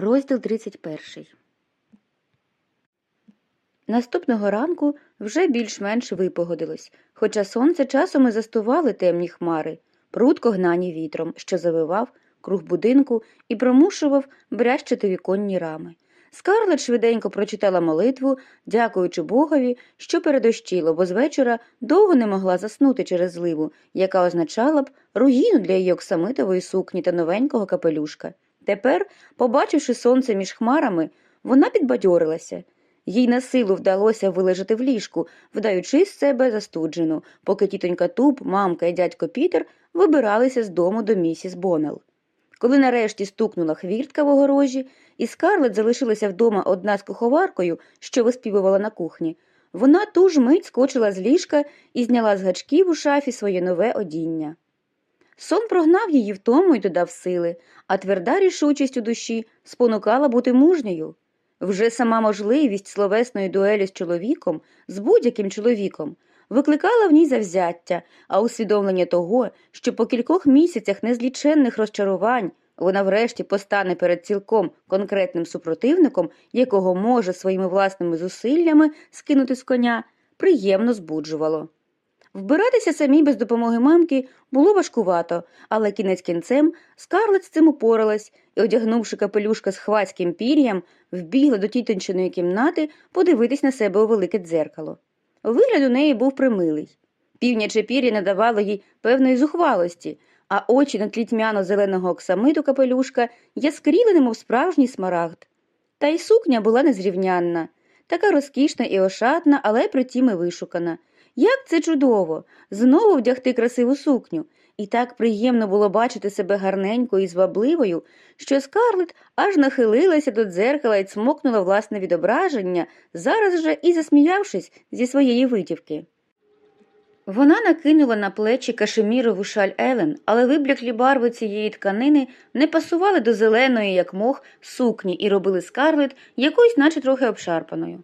Розділ 31 Наступного ранку вже більш-менш випогодилось, хоча сонце часом і застували темні хмари, прудко гнані вітром, що завивав круг будинку і промушував брящити віконні рами. Скарлет швиденько прочитала молитву, дякуючи Богові, що передощило, бо з вечора довго не могла заснути через зливу, яка означала б руїну для її оксамитової сукні та новенького капелюшка. Тепер, побачивши сонце між хмарами, вона підбадьорилася. Їй насилу вдалося вилежати в ліжку, вдаючи з себе застуджену, поки тітонька Туп, мамка і дядько Пітер вибиралися з дому до місіс Боннелл. Коли нарешті стукнула хвіртка в огорожі, і Скарлет залишилася вдома одна з куховаркою, що виспівувала на кухні, вона ту ж мить скочила з ліжка і зняла з гачків у шафі своє нове одіння. Сон прогнав її втому й додав сили, а тверда рішучість у душі спонукала бути мужньою. Вже сама можливість словесної дуелі з чоловіком, з будь-яким чоловіком, викликала в ній завзяття, а усвідомлення того, що по кількох місяцях незліченних розчарувань вона врешті постане перед цілком конкретним супротивником, якого може своїми власними зусиллями скинути з коня, приємно збуджувало. Вбиратися самій без допомоги мамки було важкувато, але кінець кінцем скарлет з цим упоралась і, одягнувши капелюшка з хвацьким пір'ям, вбігла до тітончиної кімнати подивитись на себе у велике дзеркало. Вигляд у неї був примилий. Півняче пір'я надавало їй певної зухвалості, а очі на тлі тьмяно-зеленого оксамиту капелюшка яскріли, немов справжній смарагд. Та й сукня була незрівнянна, така розкішна і ошатна, але притім і вишукана. Як це чудово! Знову вдягти красиву сукню, і так приємно було бачити себе гарненькою і звабливою, що скарлет аж нахилилася до дзеркала і цмокнула власне відображення, зараз же і засміявшись зі своєї витівки. Вона накинула на плечі кашемірову шаль Елен, але вибляклі барви цієї тканини не пасували до зеленої, як мох, сукні і робили скарлет якоюсь, наче трохи обшарпаною.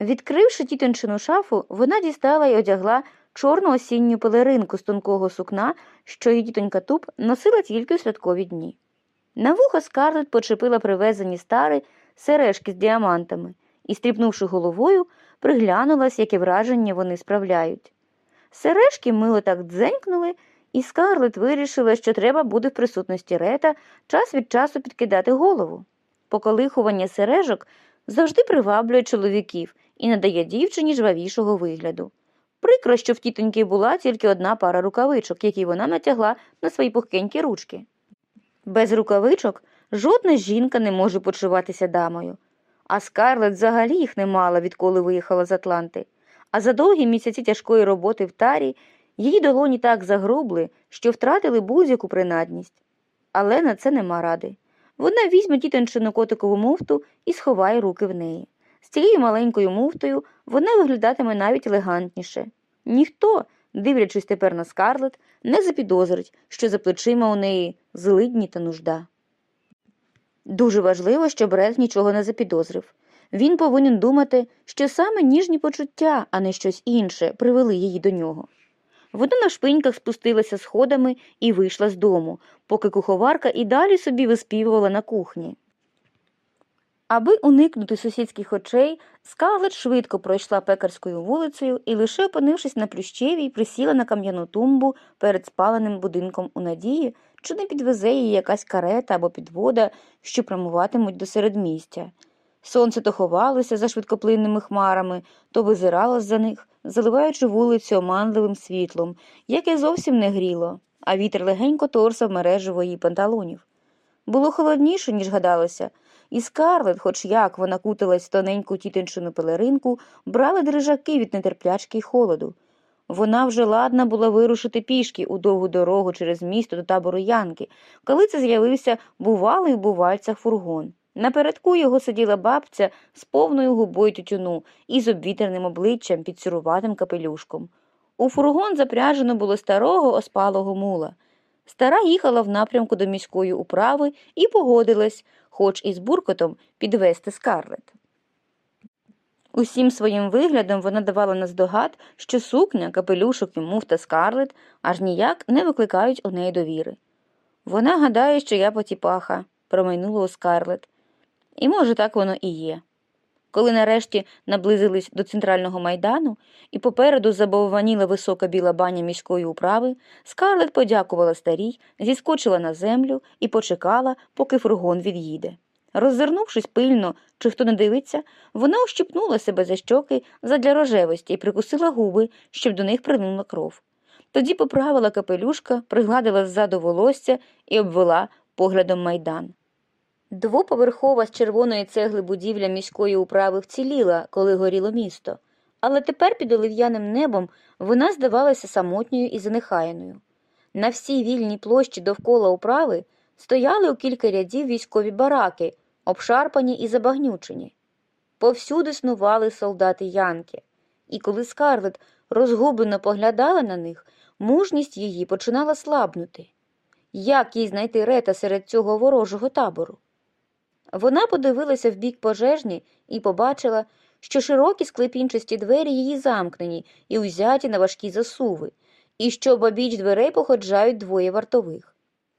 Відкривши тітончину шафу, вона дістала й одягла чорну осінню пелеринку з тонкого сукна, що її тітонька Туб носила тільки у святкові дні. На вухо скарлет почепила привезені старі сережки з діамантами і, стріпнувши головою, приглянулась, яке враження вони справляють. Сережки мило так дзенькнули, і скарлет вирішила, що треба буде в присутності рета час від часу підкидати голову. Поколихування сережок завжди приваблює чоловіків і надає дівчині жвавішого вигляду. Прикро, що в тітоньки була тільки одна пара рукавичок, які вона натягла на свої пухкенькі ручки. Без рукавичок жодна жінка не може почуватися дамою, а скарлет взагалі їх не мала, відколи виїхала з Атланти. А за довгі місяці тяжкої роботи в тарі її долоні так загрубли, що втратили будь-яку принадність. Але на це нема ради. Вона візьме тітончину котикову муфту і сховає руки в неї. З цією маленькою муфтою вона виглядатиме навіть елегантніше. Ніхто, дивлячись тепер на скарлет, не запідозрить, що за плечима у неї злидні та нужда. Дуже важливо, щоб Ред нічого не запідозрив. Він повинен думати, що саме ніжні почуття, а не щось інше, привели її до нього. Вона на шпиньках спустилася сходами і вийшла з дому, поки куховарка і далі собі виспівувала на кухні. Аби уникнути сусідських очей, скарлет швидко пройшла пекарською вулицею і, лише опинившись на плющевій, присіла на кам'яну тумбу перед спаленим будинком у надії, чи не підвезе її якась карета або підвода, що прямуватимуть до середмістя. Сонце то ховалося за швидкоплинними хмарами, то визирало за них, заливаючи вулицю оманливим світлом, яке зовсім не гріло, а вітер легенько торсав мережево її панталонів. Було холодніше, ніж гадалося, і скарлет, хоч як вона кутилась в тоненьку тітинчину пелеринку, брали дрижаки від нетерплячки й холоду. Вона вже ладна була вирушити пішки у довгу дорогу через місто до табору Янки, коли це з'явився бувалий у бувальцях фургон. Напередку його сиділа бабця з повною губою тютюну і з обвітреним обличчям під сіруватим капелюшком. У фургон запряжено було старого оспалого мула. Стара їхала в напрямку до міської управи і погодилась, хоч із буркотом, підвести скарлет. Усім своїм виглядом вона давала наздогад, що сукня, капелюшок і муфта скарлет аж ніяк не викликають у неї довіри. Вона гадає, що я потіпаха, промайнуло у скарлет. І може так воно і є. Коли нарешті наблизились до центрального майдану і попереду забовваніла висока біла баня міської управи, Скарлет подякувала старій, зіскочила на землю і почекала, поки фургон від'їде. Роззирнувшись пильно, чи хто не дивиться, вона ущипнула себе за щоки задля рожевості і прикусила губи, щоб до них прилинула кров. Тоді поправила капелюшка, пригладила ззаду волосся і обвела поглядом майдан. Двоповерхова з червоної цегли будівля міської управи вціліла, коли горіло місто, але тепер під олив'яним небом вона здавалася самотньою і занехаяною. На всій вільній площі довкола управи стояли у кілька рядів військові бараки, обшарпані і забагнючені. Повсюди снували солдати Янки, і коли скарлет розгублено поглядала на них, мужність її починала слабнути. Як їй знайти рета серед цього ворожого табору? Вона подивилася в бік пожежні і побачила, що широкі склепінчасті двері її замкнені і узяті на важкі засуви, і що обабіч дверей походжають двоє вартових.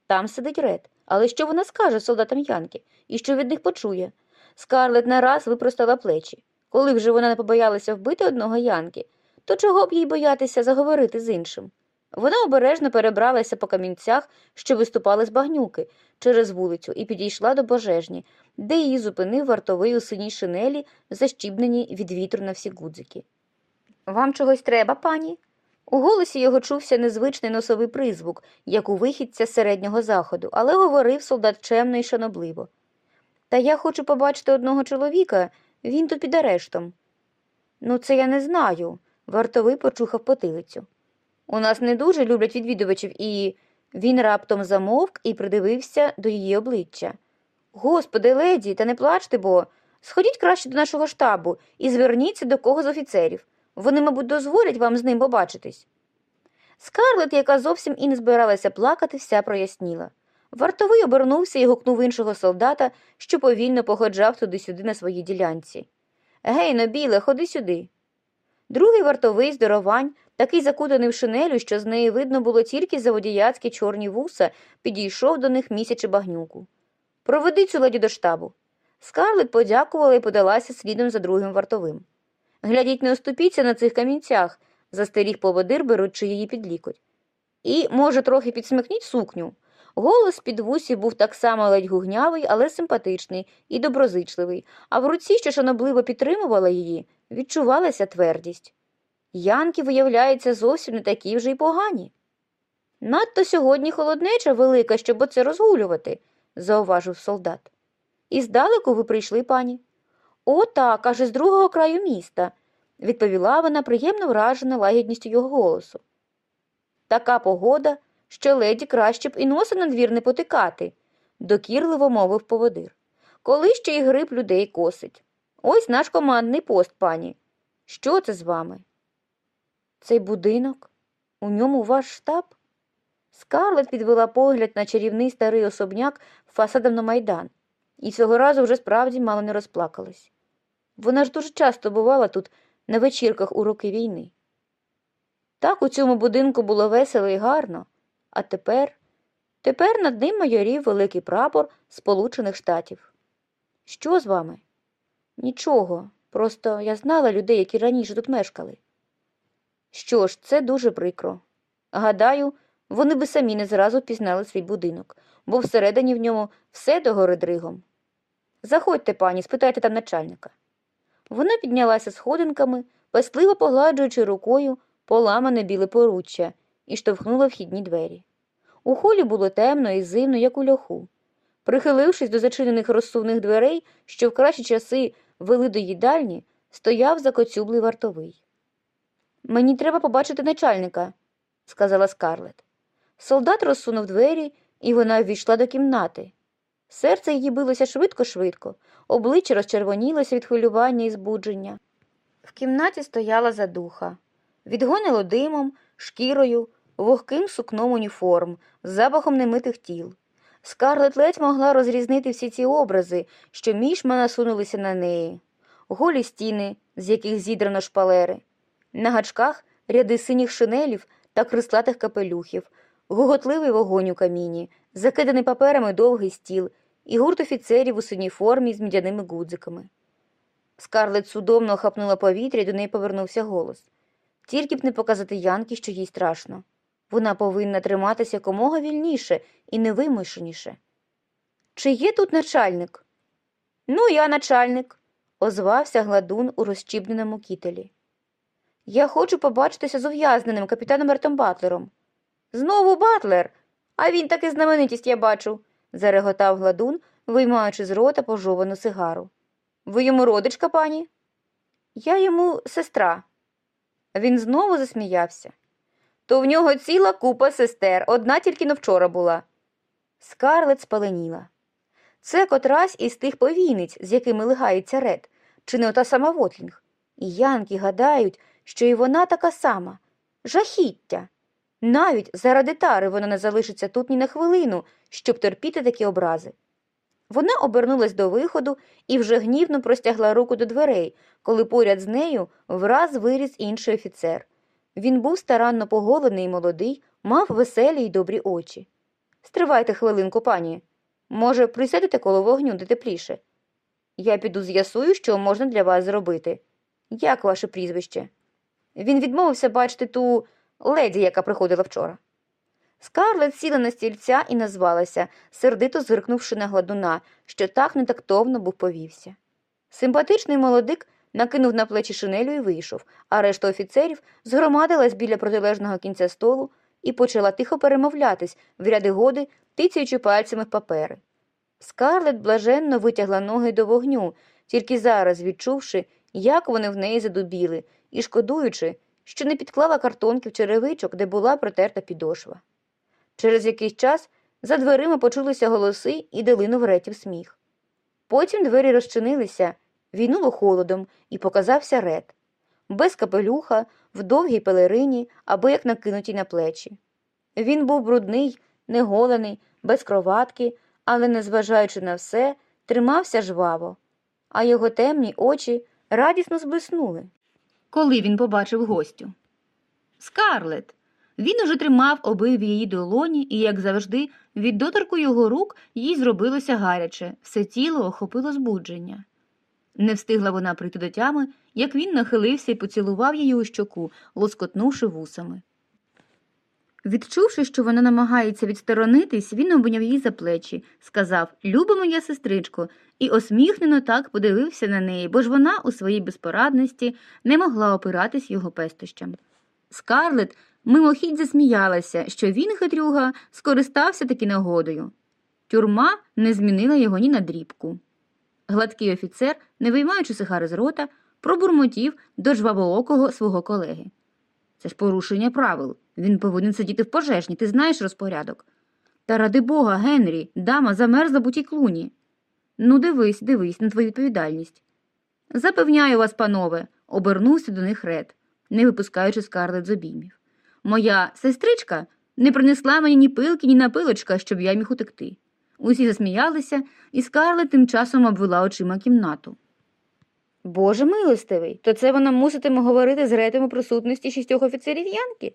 Там сидить Ред, але що вона скаже солдатам Янки і що від них почує? Скарлет нараз випростала плечі. Коли вже вона не побоялася вбити одного Янки, то чого б їй боятися заговорити з іншим? Вона обережно перебралася по камінцях, що виступали з багнюки, через вулицю, і підійшла до пожежні, де її зупинив вартовий у синій шинелі, защібнені від вітру на всі гудзики. Вам чогось треба, пані? У голосі його чувся незвичний носовий призвук, як у вихідця з середнього заходу, але говорив солдат чемно і шанобливо. Та я хочу побачити одного чоловіка, він тут під арештом. Ну, це я не знаю. Вартовий почухав потилицю. У нас не дуже люблять відвідувачів, і він раптом замовк і придивився до її обличчя. Господи, леді, та не плачте, бо сходіть краще до нашого штабу і зверніться до кого з офіцерів. Вони, мабуть, дозволять вам з ним побачитись. Скарлет, яка зовсім і не збиралася плакати, вся проясніла. Вартовий обернувся і гукнув іншого солдата, що повільно походжав туди-сюди на своїй ділянці. Гей, нобіле, ходи сюди. Другий вартовий здоровань, такий закутаний в шинелю, що з неї видно було тільки заводіяцькі чорні вуса, підійшов до них місячи багнюку. Проведи цю леді до штабу. Скарлет подякувала і подалася слідом за другим вартовим. Глядіть, не оступіться на цих камінцях, застеріг поводир, беручи її під лікоть. І, може, трохи підсмикніть сукню. Голос під вусі був так само ледь гугнявий, але симпатичний і доброзичливий, а в руці, що шанобливо підтримувала її, відчувалася твердість. Янки, виявляється, зовсім не такі вже й погані. Надто сьогодні холоднеча велика, щоб оце розгулювати, зауважив солдат. І здалеку ви прийшли, пані. О, так, аже з другого краю міста, відповіла вона, приємно вражена лагідністю його голосу. Така погода, що леді краще б і носа на двір не потикати, докірливо мовив поводир. Коли ще й гриб людей косить. Ось наш командний пост, пані. Що це з вами? Цей будинок? У ньому ваш штаб? Скарлет підвела погляд на чарівний старий особняк фасадом на майдан, і цього разу вже справді мало не розплакалась. Вона ж дуже часто бувала тут на вечірках у роки війни. Так у цьому будинку було весело і гарно, а тепер тепер над ним майорів великий прапор Сполучених Штатів. Що з вами? Нічого, просто я знала людей, які раніше тут мешкали. Що ж, це дуже прикро. Гадаю, вони би самі не зразу пізнали свій будинок, бо всередині в ньому все догори дригом. Заходьте, пані, спитайте там начальника. Вона піднялася сходинками, пестливо погладжуючи рукою поламане біле поруччя, і штовхнула вхідні двері. У холі було темно і зимно, як у льоху. Прихилившись до зачинених розсувних дверей, що в кращі часи вели до їдальні, стояв закоцюблий вартовий. Мені треба побачити начальника, сказала скарлет. Солдат розсунув двері, і вона ввійшла до кімнати. Серце її билося швидко-швидко, обличчя розчервонілося від хвилювання і збудження. В кімнаті стояла задуха. Відгонило димом, шкірою, вогким сукном уніформ, з запахом немитих тіл. Скарлет ледь могла розрізнити всі ці образи, що мішма насунулися на неї, голі стіни, з яких зідрано шпалери, на гачках ряди синіх шинелів та крислатих капелюхів, гуготливий вогонь у каміні, закиданий паперами довгий стіл і гурт офіцерів у синій формі з мідяними гудзиками. Скарлет судомно охапнула повітря і до неї повернувся голос. Тільки б не показати Янки, що їй страшно. Вона повинна триматися якомога вільніше і невимушеніше. Чи є тут начальник? Ну, я начальник, озвався гладун у розчібненому кітелі. Я хочу побачитися з ув'язненим капітаном Ертом Батлером. Знову Батлер. А він таки знаменитість, я бачу, зареготав гладун, виймаючи з рота пожовану сигару. Ви йому родичка, пані? Я йому сестра. Він знову засміявся. То в нього ціла купа сестер, одна тільки но вчора була. Скарлет спаленіла. Це котрась із тих повійниць, з якими лигається ред, чи не ота сама Вотлінг. І янки гадають, що і вона така сама. Жахіття. Навіть заради тари вона не залишиться тут ні на хвилину, щоб терпіти такі образи. Вона обернулась до виходу і вже гнівно простягла руку до дверей, коли поряд з нею враз виріс інший офіцер. Він був старанно поголений і молодий, мав веселі й добрі очі. Стривайте хвилинку, пані. Може, присядете коло вогню де тепліше? Я піду з'ясую, що можна для вас зробити. Як ваше прізвище? Він відмовився бачити ту леді, яка приходила вчора. Скарлет сіла на стільця і назвалася, сердито зиркнувши на гладуна, що так нетактовно був повівся. Симпатичний молодик накинув на плечі шинелю і вийшов, а решта офіцерів згромадилась біля протилежного кінця столу і почала тихо перемовлятись в ряди годи, тицяючи пальцями в папери. Скарлет блаженно витягла ноги до вогню, тільки зараз відчувши, як вони в неї задубіли, і шкодуючи, що не підклала картонки в черевичок, де була протерта підошва. Через якийсь час за дверима почулися голоси і долинув ретів сміх. Потім двері розчинилися, війнуло холодом, і показався рет. Без капелюха, в довгій пелерині або як накинутій на плечі. Він був брудний, неголений, без кроватки, але, незважаючи на все, тримався жваво, а його темні очі радісно зблиснули. Коли він побачив гостю. Скарлет. Він уже тримав обидві її долоні, і, як завжди, від доторку його рук їй зробилося гаряче, все тіло охопило збудження. Не встигла вона прийти до тями, як він нахилився і поцілував її у щоку, лоскотнувши вусами. Відчувши, що вона намагається відсторонитись, він обняв її за плечі, сказав Люба моя сестричко, і осміхнено так подивився на неї, бо ж вона у своїй безпорадності не могла опиратись його пестощам. Скарлет мимохідь засміялася, що він, хитрюга, скористався таки нагодою. Тюрма не змінила його ні на дрібку. Гладкий офіцер, не виймаючи сигари з рота, пробурмотів до жвавоокого свого колеги. Це ж порушення правил. Він повинен сидіти в пожежні, ти знаєш розпорядок. Та ради бога, Генрі, дама замерзла бутій клуні. Ну, дивись, дивись на твою відповідальність. Запевняю вас, панове, обернувся до них ред, не випускаючи скарлет з обіймів. Моя сестричка не принесла мені ні пилки, ні напилочка, щоб я міг утекти. Усі засміялися, і скарлет тим часом обвела очима кімнату. Боже милостивий, то це вона муситиме говорити з ретем у присутності шістьох офіцерів Янки?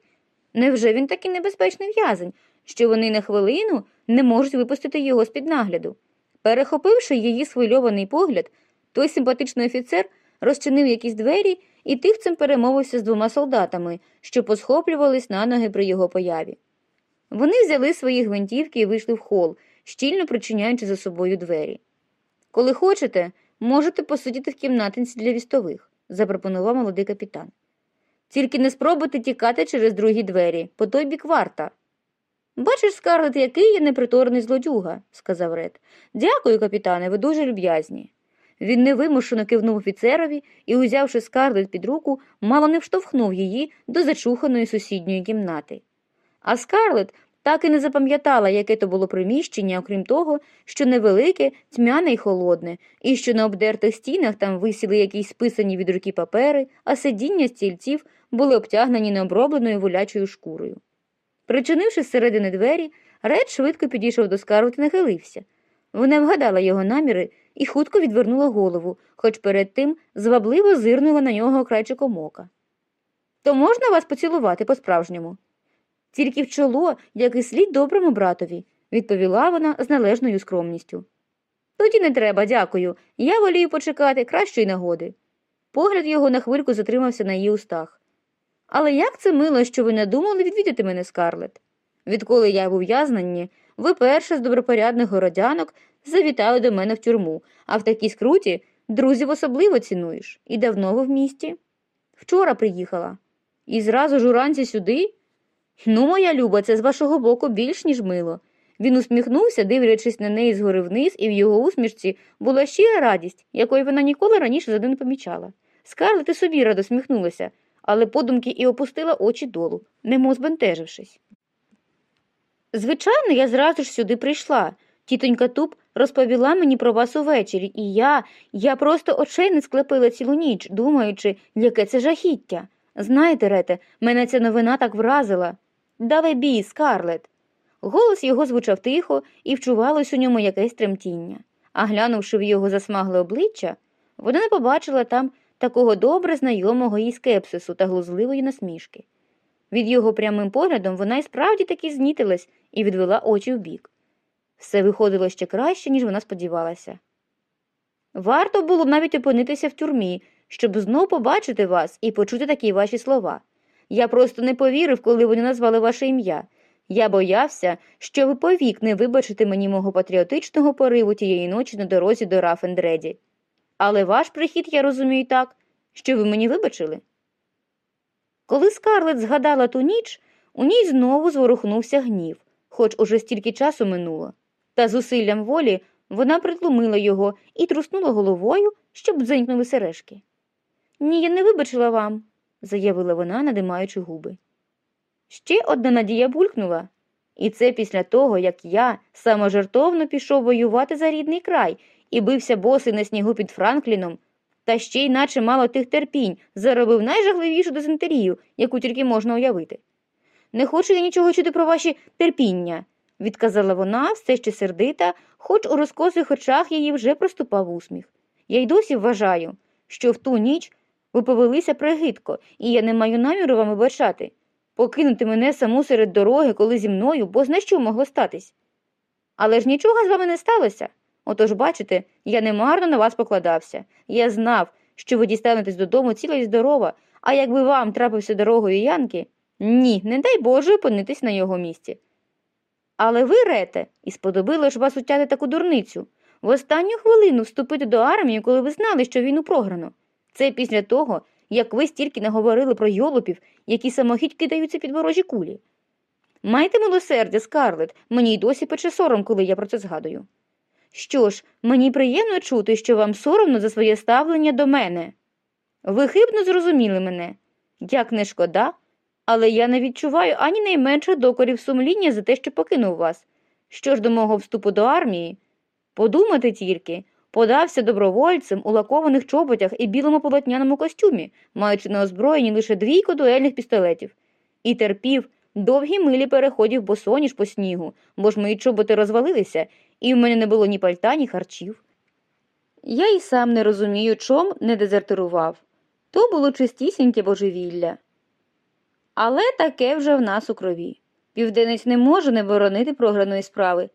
Невже він такий небезпечний в'язень, що вони на хвилину не можуть випустити його з-під нагляду? Перехопивши її схвильований погляд, той симпатичний офіцер розчинив якісь двері і тихцем перемовився з двома солдатами, що посхоплювались на ноги при його появі. Вони взяли свої гвинтівки і вийшли в хол, щільно причиняючи за собою двері. Коли хочете, можете посидіти в кімнатинці для вістових, запропонував молодий капітан. Тільки не спробуйте тікати через другі двері, по той бік варта. Бачиш, Скарлет, який я неприторний злодюга, сказав Ред. Дякую, капітане, ви дуже люб'язні. Він невимушено кивнув офіцерові і, узявши скарлет під руку, мало не вштовхнув її до зачуханої сусідньої кімнати. А скарлет так і не запам'ятала, яке то було приміщення, окрім того, що невелике, тьмяне й холодне, і що на обдертих стінах там висіли якісь списані від руки папери, а сидіння стільців були обтягнені необробленою волячою шкурою. Причинивши зсередини двері, Ред швидко підійшов до Скарлет і нахилився. Вона вгадала його наміри і хутко відвернула голову, хоч перед тим звабливо зирнула на нього крайчиком ока. То можна вас поцілувати по-справжньому? Тільки в чоло, як і слід доброму братові, відповіла вона з належною скромністю. Тоді не треба, дякую. Я волію почекати кращої нагоди. Погляд його на хвильку затримався на її устах. Але як це мило, що ви не думали відвідати мене, Скарлет? Відколи я в ув'язненні, ви перша з добропорядних городянок завітали до мене в тюрму, а в такій скруті друзів особливо цінуєш. І давно ви в місті? Вчора приїхала. І зразу ж уранці сюди? Ну, моя люба, це з вашого боку більш ніж мило. Він усміхнувся, дивлячись на неї згори вниз, і в його усмішці була щира радість, якої вона ніколи раніше завжди не помічала. Скарлет і собі радо сміхнулася, але подумки і опустила очі долу, немов збентежившись. Звичайно, я зразу ж сюди прийшла. Тітонька Туб розповіла мені про вас увечері, і я, я просто очей не склепила цілу ніч, думаючи, яке це жахіття. Знаєте, Рете, мене ця новина так вразила. Давай бій, Скарлет. Голос його звучав тихо і вчувалось у ньому якесь тремтіння. А глянувши в його засмагле обличчя, вона не побачила там такого добре знайомого їй скепсису та глузливої насмішки. Від його прямим поглядом вона й справді таки знітилась і відвела очі вбік. Все виходило ще краще, ніж вона сподівалася. Варто було б навіть опинитися в тюрмі, щоб знов побачити вас і почути такі ваші слова. Я просто не повірив, коли вони назвали ваше ім'я. Я боявся, що ви повік не вибачите мені мого патріотичного пориву тієї ночі на дорозі до Рафендреді. Але ваш прихід я розумію так, що ви мені вибачили. Коли Скарлет згадала ту ніч, у ній знову зворухнувся гнів, хоч уже стільки часу минуло. Та зусиллям волі вона притлумила його і труснула головою, щоб дзенькнули сережки. Ні, я не вибачила вам, заявила вона, надимаючи губи. Ще одна надія булькнула, і це після того, як я саможертовно пішов воювати за рідний край і бився босий на снігу під Франкліном, та ще й наче мало тих терпінь, заробив найжахливішу дизентерію, яку тільки можна уявити. Не хочу я нічого чути про ваші терпіння, відказала вона, все ще сердита, хоч у розкосих очах її вже проступав усміх. Я й досі вважаю, що в ту ніч ви повелися пригидко, і я не маю наміру вам обачати. Покинути мене саму серед дороги, коли зі мною, бо зна що могло статись. Але ж нічого з вами не сталося. Отож, бачите, я не марно на вас покладався. Я знав, що ви дістанетесь додому ціла й здорова, а якби вам трапився дорогою Янки, ні, не дай Боже опинитись на його місці. Але ви, Рете, і сподобило ж вас утяти таку дурницю. В останню хвилину вступити до армії, коли ви знали, що війну програно. Це після того, як ви стільки наговорили про йолопів, які самохідь кидаються під ворожі кулі. Майте милосердя, Скарлет, мені й досі пече сором, коли я про це згадую. Що ж, мені приємно чути, що вам соромно за своє ставлення до мене. Ви хибно зрозуміли мене. Як не шкода, але я не відчуваю ані найменших докорів сумління за те, що покинув вас. Що ж до мого вступу до армії? Подумати тільки, подався добровольцем у лакованих чоботях і білому полотняному костюмі, маючи на озброєнні лише двійко дуельних пістолетів, і терпів довгі милі переходів босоніж по снігу, бо ж мої чоботи розвалилися, і в мене не було ні пальта, ні харчів. Я й сам не розумію, чом не дезертирував. То було чистісіньке божевілля. Але таке вже в нас у крові. Південець не може не боронити програної справи.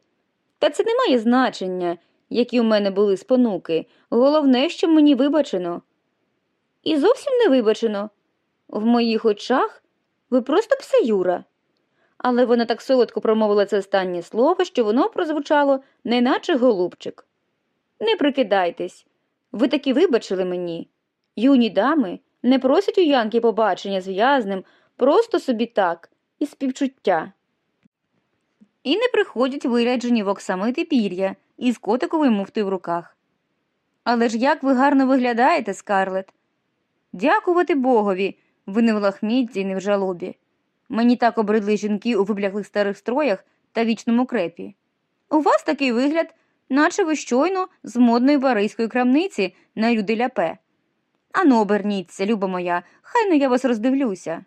Та це не має значення, які у мене були спонуки. Головне, що мені вибачено. І зовсім не вибачено. В моїх очах ви просто псеюра. Але вона так солодко промовила це останнє слово, що воно прозвучало, неначе голубчик. Не прикидайтесь, ви таки вибачили мені. Юні дами не просять у Янки побачення з в'язнем, просто собі так, із співчуття. І не приходять виряджені в оксамити пір'я із котикової муфти в руках. Але ж як ви гарно виглядаєте, Скарлет? Дякувати Богові, ви не в лахмітті й не в жалобі. Мені так обридли жінки у вибляклих старих строях та вічному крепі. У вас такий вигляд, наче ви щойно з модної паризької крамниці на люди ляпе. Ану, оберніться, люба моя, хай ну я вас роздивлюся.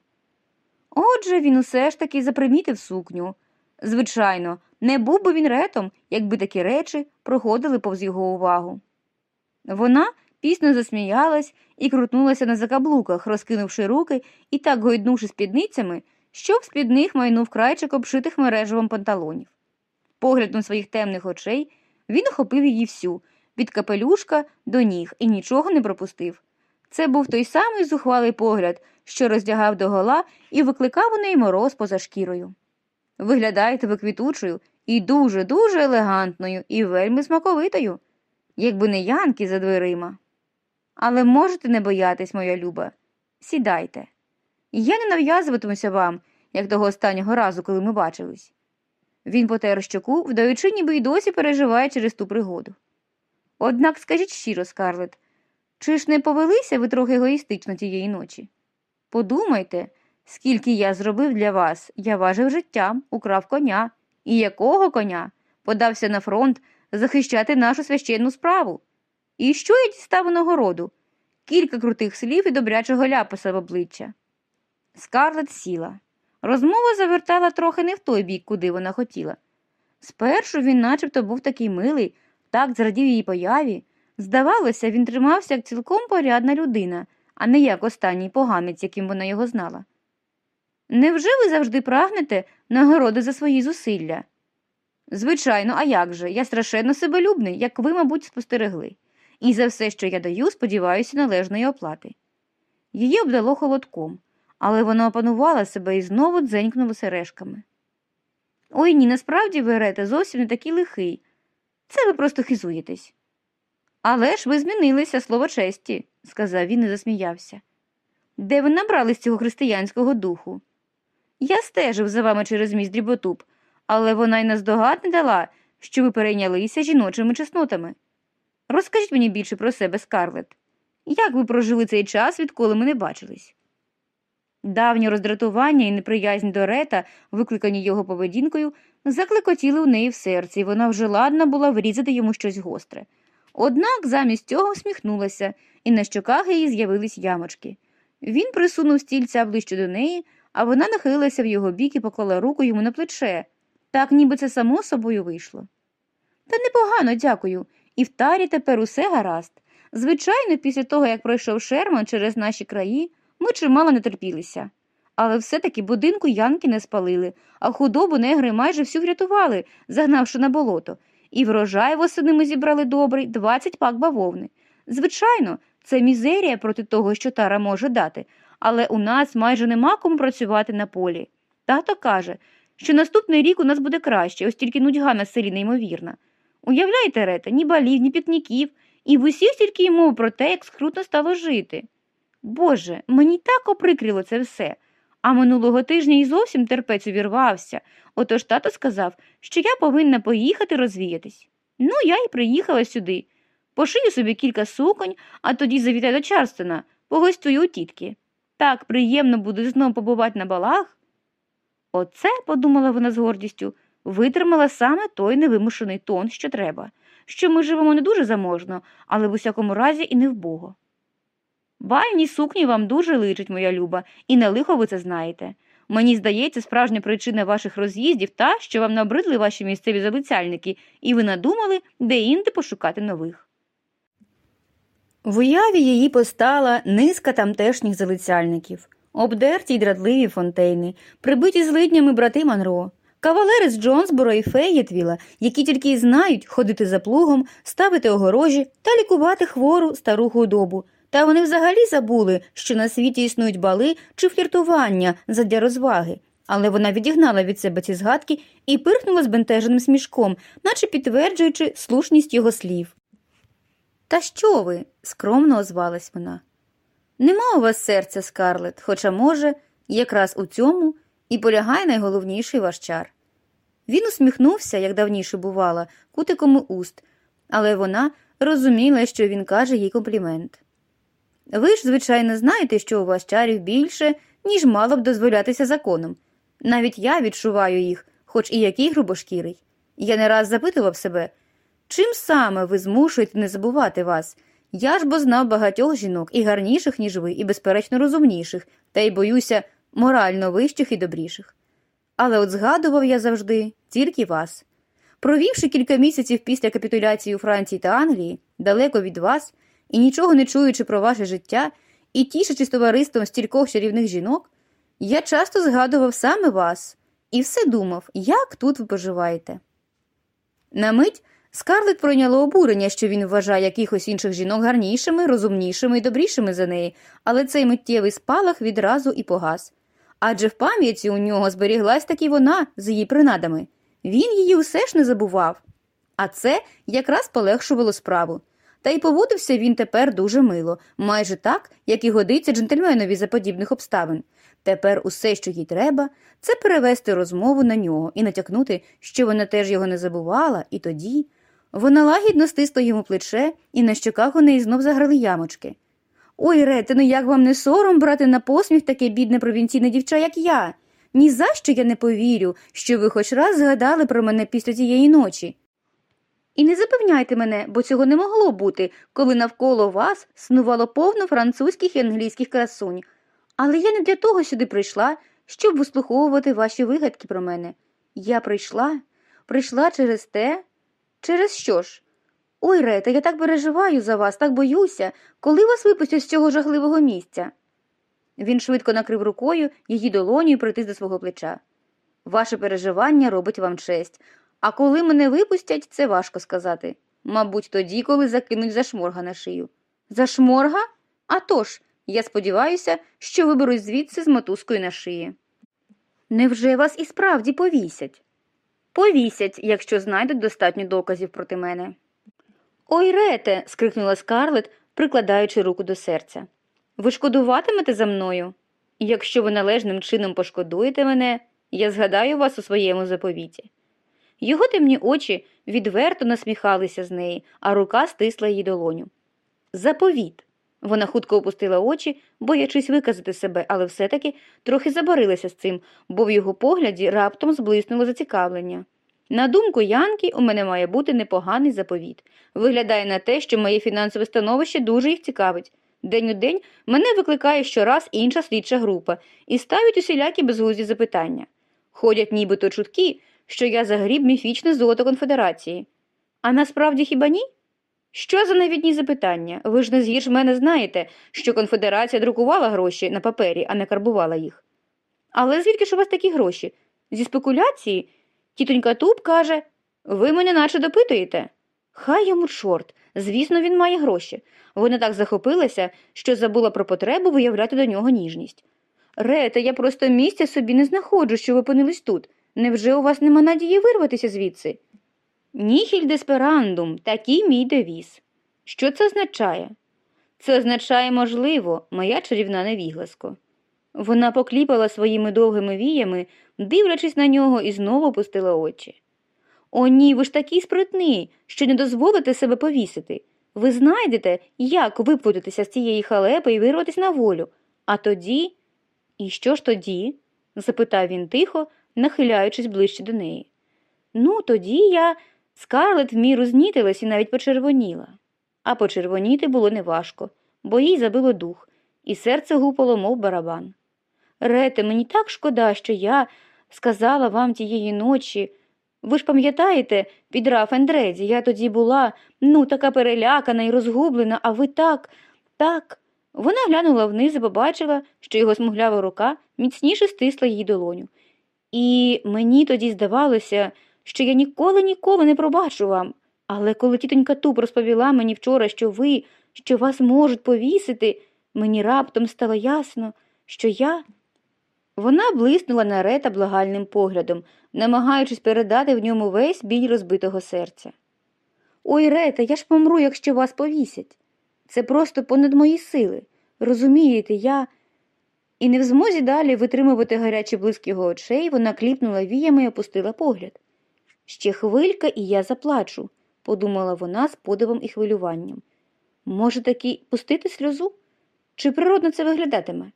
Отже, він усе ж таки запримітив сукню. Звичайно, не був би він ретом, якби такі речі проходили повз його увагу. Вона пісно засміялась і крутнулася на закаблуках, розкинувши руки і так гойднувши спідницями, що з під них майнув крайчик обшитих мережевом панталонів. Поглядом своїх темних очей Він охопив її всю, від капелюшка до ніг, і нічого не пропустив. Це був той самий зухвалий погляд, що роздягав догола і викликав у неї мороз поза шкірою. Виглядаєте ви квітучою і дуже, дуже елегантною, і вельми смаковитою, якби не янки за дверима. Але можете не боятись, моя люба. Сідайте. Я не нав'язуватимуся вам, як того останнього разу, коли ми бачились. Він потер щоку, вдаючи, ніби й досі переживає через ту пригоду. Однак скажіть щиро, Скарлет, чи ж не повелися ви трохи егоїстично тієї ночі? Подумайте, скільки я зробив для вас, я важив життям, украв коня. І якого коня? Подався на фронт захищати нашу священну справу. І що я дістав у нагороду? Кілька крутих слів і добрячого ляпаса в обличчя. Скарлет сіла. Розмова завертала трохи не в той бік, куди вона хотіла. Спершу він начебто був такий милий, так зрадів її появі. Здавалося, він тримався як цілком порядна людина, а не як останній поганець, яким вона його знала. Невже ви завжди прагнете нагороди за свої зусилля? Звичайно, а як же? Я страшенно себелюбний, як ви, мабуть, спостерегли, і за все, що я даю, сподіваюся, належної оплати. Її обдало холодком, але вона опанувала себе і знову дзенькнула сережками. Ой ні, насправді, Верете, зовсім не такий лихий. Це ви просто хизуєтесь. Але ж ви змінилися слово честі, сказав він і засміявся. Де ви набрались цього християнського духу? Я стежив за вами через мій дріботуб, але вона й наздогад не дала, що ви перейнялися жіночими чеснотами. Розкажіть мені більше про себе, Скарлет. Як ви прожили цей час, відколи ми не бачились? Давнє роздратування і неприязнь до Рета, викликані його поведінкою, заклекотіли у неї в серці, і вона вже ладна була врізати йому щось гостре. Однак замість цього всміхнулася, і на щоках її з'явились ямочки. Він присунув стільця ближче до неї, а вона нахилилася в його бік і поклала руку йому на плече, так ніби це само собою вийшло. Та непогано, дякую, і в тарі тепер усе гаразд. Звичайно, після того, як пройшов Шерман через наші краї, ми чимало не терпілися. Але все-таки будинку янки не спалили, а худобу негри майже всю врятували, загнавши на болото, і врожай восени ми зібрали добрий 20 пак бавовни. Звичайно, це мізерія проти того, що тара може дати, але у нас майже нема кому працювати на полі. Тато каже, що наступний рік у нас буде краще, ось тільки нудьга на селі неймовірна. Уявляєте, Рета, ні балів, ні пікніків, і в усіх тільки й мов про те, як скрутно стало жити. Боже, мені так оприкрило це все. А минулого тижня і зовсім терпець увірвався. Отож тато сказав, що я повинна поїхати розвіятись. Ну, я й приїхала сюди. Пошию собі кілька суконь, а тоді завітаю до Чарстона, погостюю у тітки. Так приємно буде знову побувати на балах. Оце, подумала вона з гордістю, витримала саме той невимушений тон, що треба, що ми живемо не дуже заможно, але в усякому разі і не вбого. Бальні сукні вам дуже личить, моя люба, і на лихо ви це знаєте. Мені здається, справжня причина ваших роз'їздів та, що вам набридли ваші місцеві залицяльники, і ви надумали де інде пошукати нових. В уяві її постала низка тамтешніх залицяльників, обдерті й дратливі фонтейни, прибиті злиднями брати Манро, кавалери з Джонсборо і Феєтвіла, які тільки й знають ходити за плугом, ставити огорожі та лікувати хвору стару худобу. Та вони взагалі забули, що на світі існують бали чи фліртування задля розваги. Але вона відігнала від себе ці згадки і пирхнула збентеженим смішком, наче підтверджуючи слушність його слів. Та що ви? скромно озвалась вона. Нема у вас серця, Скарлет, хоча, може, якраз у цьому і полягає найголовніший ваш чар. Він усміхнувся, як давніше бувала, кутиком уст, але вона розуміла, що він каже їй комплімент. Ви ж, звичайно, знаєте, що у вас чарів більше, ніж мало б дозволятися законом. Навіть я відчуваю їх, хоч і який грубошкірий. Я не раз запитував себе, чим саме ви змушуєте не забувати вас? Я ж бо знав багатьох жінок і гарніших, ніж ви, і, безперечно, розумніших, та й боюся, морально вищих і добріших. Але от згадував я завжди тільки вас. Провівши кілька місяців після капітуляції у Франції та Англії, далеко від вас і нічого не чуючи про ваше життя і тішачись товариством стількох чарівних жінок, я часто згадував саме вас і все думав, як тут ви поживаєте. На мить Скарлет пройняло обурення, що він вважає якихось інших жінок гарнішими, розумнішими і добрішими за неї, але цей миттєвий спалах відразу і погас. Адже в пам'яті у нього зберіглась таки вона з її принадами. Він її усе ж не забував. А це якраз полегшувало справу. Та й поводився він тепер дуже мило, майже так, як і годиться джентльменові за подібних обставин. Тепер усе, що їй треба, це перевести розмову на нього і натякнути, що вона теж його не забувала, і тоді вона лагідно стисла йому плече, і на щоках у неї знов заграли ямочки. Ой, Рете, ну як вам не сором брати на посміх таке бідне провінційне дівча, як я? Ні за що я не повірю, що ви хоч раз згадали про мене після тієї ночі. І не запевняйте мене, бо цього не могло бути, коли навколо вас снувало повно французьких і англійських красунь. Але я не для того сюди прийшла, щоб вислуховувати ваші вигадки про мене. Я прийшла, прийшла через те, через що ж? Ой, Рета, я так переживаю за вас, так боюся, коли вас випустять з цього жахливого місця. Він швидко накрив рукою її долоню і притис до свого плеча. Ваше переживання робить вам честь, а коли мене випустять, це важко сказати. Мабуть, тоді, коли закинуть зашморга на шию. Зашморга? А тож, я сподіваюся, що виберусь звідси з мотузкою на шиї. Невже вас і справді повісять? Повісять, якщо знайдуть достатньо доказів проти мене. Ой, рете. скрикнула скарлет, прикладаючи руку до серця. Ви шкодуватимете за мною? Якщо ви належним чином пошкодуєте мене, я згадаю вас у своєму заповіті. Його темні очі відверто насміхалися з неї, а рука стисла її долоню. Заповіт. Вона хутко опустила очі, боячись виказати себе, але все-таки трохи забарилася з цим, бо в його погляді раптом зблиснуло зацікавлення. На думку Янки, у мене має бути непоганий заповіт. Виглядає на те, що моє фінансове становище дуже їх цікавить. День у день мене викликає щораз інша слідча група і ставить усілякі безглузді запитання. Ходять нібито чутки, що я загріб міфічне золото конфедерації. А насправді хіба ні? Що за навідні запитання? Ви ж не згірш мене знаєте, що конфедерація друкувала гроші на папері, а не карбувала їх. Але звідки ж у вас такі гроші? Зі спекуляції? Тітонька Туб каже, ви мене наче допитуєте. Хай йому чорт. Звісно, він має гроші. Вона так захопилася, що забула про потребу виявляти до нього ніжність. Рете, я просто місця собі не знаходжу, що ви опинились тут. Невже у вас нема надії вирватися звідси? Ніхіль десперандум, такий мій девіз. Що це означає? Це означає, можливо, моя чарівна невігласко. Вона покліпала своїми довгими віями, дивлячись на нього, і знову опустила очі. О, ні, ви ж такий спритний, що не дозволите себе повісити. Ви знайдете, як виплутатися з цієї халепи і вирватись на волю. А тоді. І що ж тоді? запитав він тихо, нахиляючись ближче до неї. Ну, тоді я. Скарлет в міру знітилась і навіть почервоніла. А почервоніти було неважко, бо їй забило дух, і серце гупало, мов барабан. Рете, мені так шкода, що я сказала вам тієї ночі. Ви ж пам'ятаєте, під Раф я тоді була, ну, така перелякана і розгублена, а ви так, так. Вона глянула вниз і побачила, що його смуглява рука міцніше стисла її долоню. І мені тоді здавалося, що я ніколи ніколи не пробачу вам. Але коли тітонька Туб розповіла мені вчора, що ви, що вас можуть повісити, мені раптом стало ясно, що я. Вона блиснула на рета благальним поглядом, намагаючись передати в ньому весь біль розбитого серця. Ой, Рета, я ж помру, якщо вас повісять. Це просто понад мої сили. Розумієте, я. І не в змозі далі витримувати гарячі блиск його очей, вона кліпнула віями і опустила погляд. Ще хвилька, і я заплачу, подумала вона з подивом і хвилюванням. Може, таки пустити сльозу? Чи природно це виглядатиме?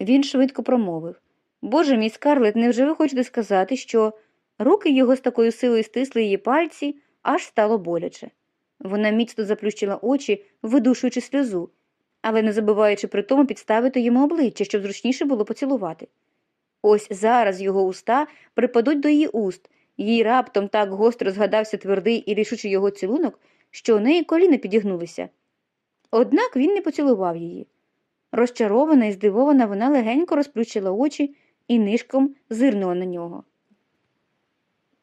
Він швидко промовив Боже мій скарлет, невже ви хочете сказати, що руки його з такою силою стисли її пальці, аж стало боляче. Вона міцно заплющила очі, видушуючи сльозу, але не забуваючи при тому підставити йому обличчя, щоб зручніше було поцілувати. Ось зараз його уста припадуть до її уст, їй раптом так гостро згадався твердий і рішучий його цілунок, що у неї коліна підігнулися. Однак він не поцілував її. Розчарована і здивована, вона легенько розплющила очі і нишком зирнула на нього.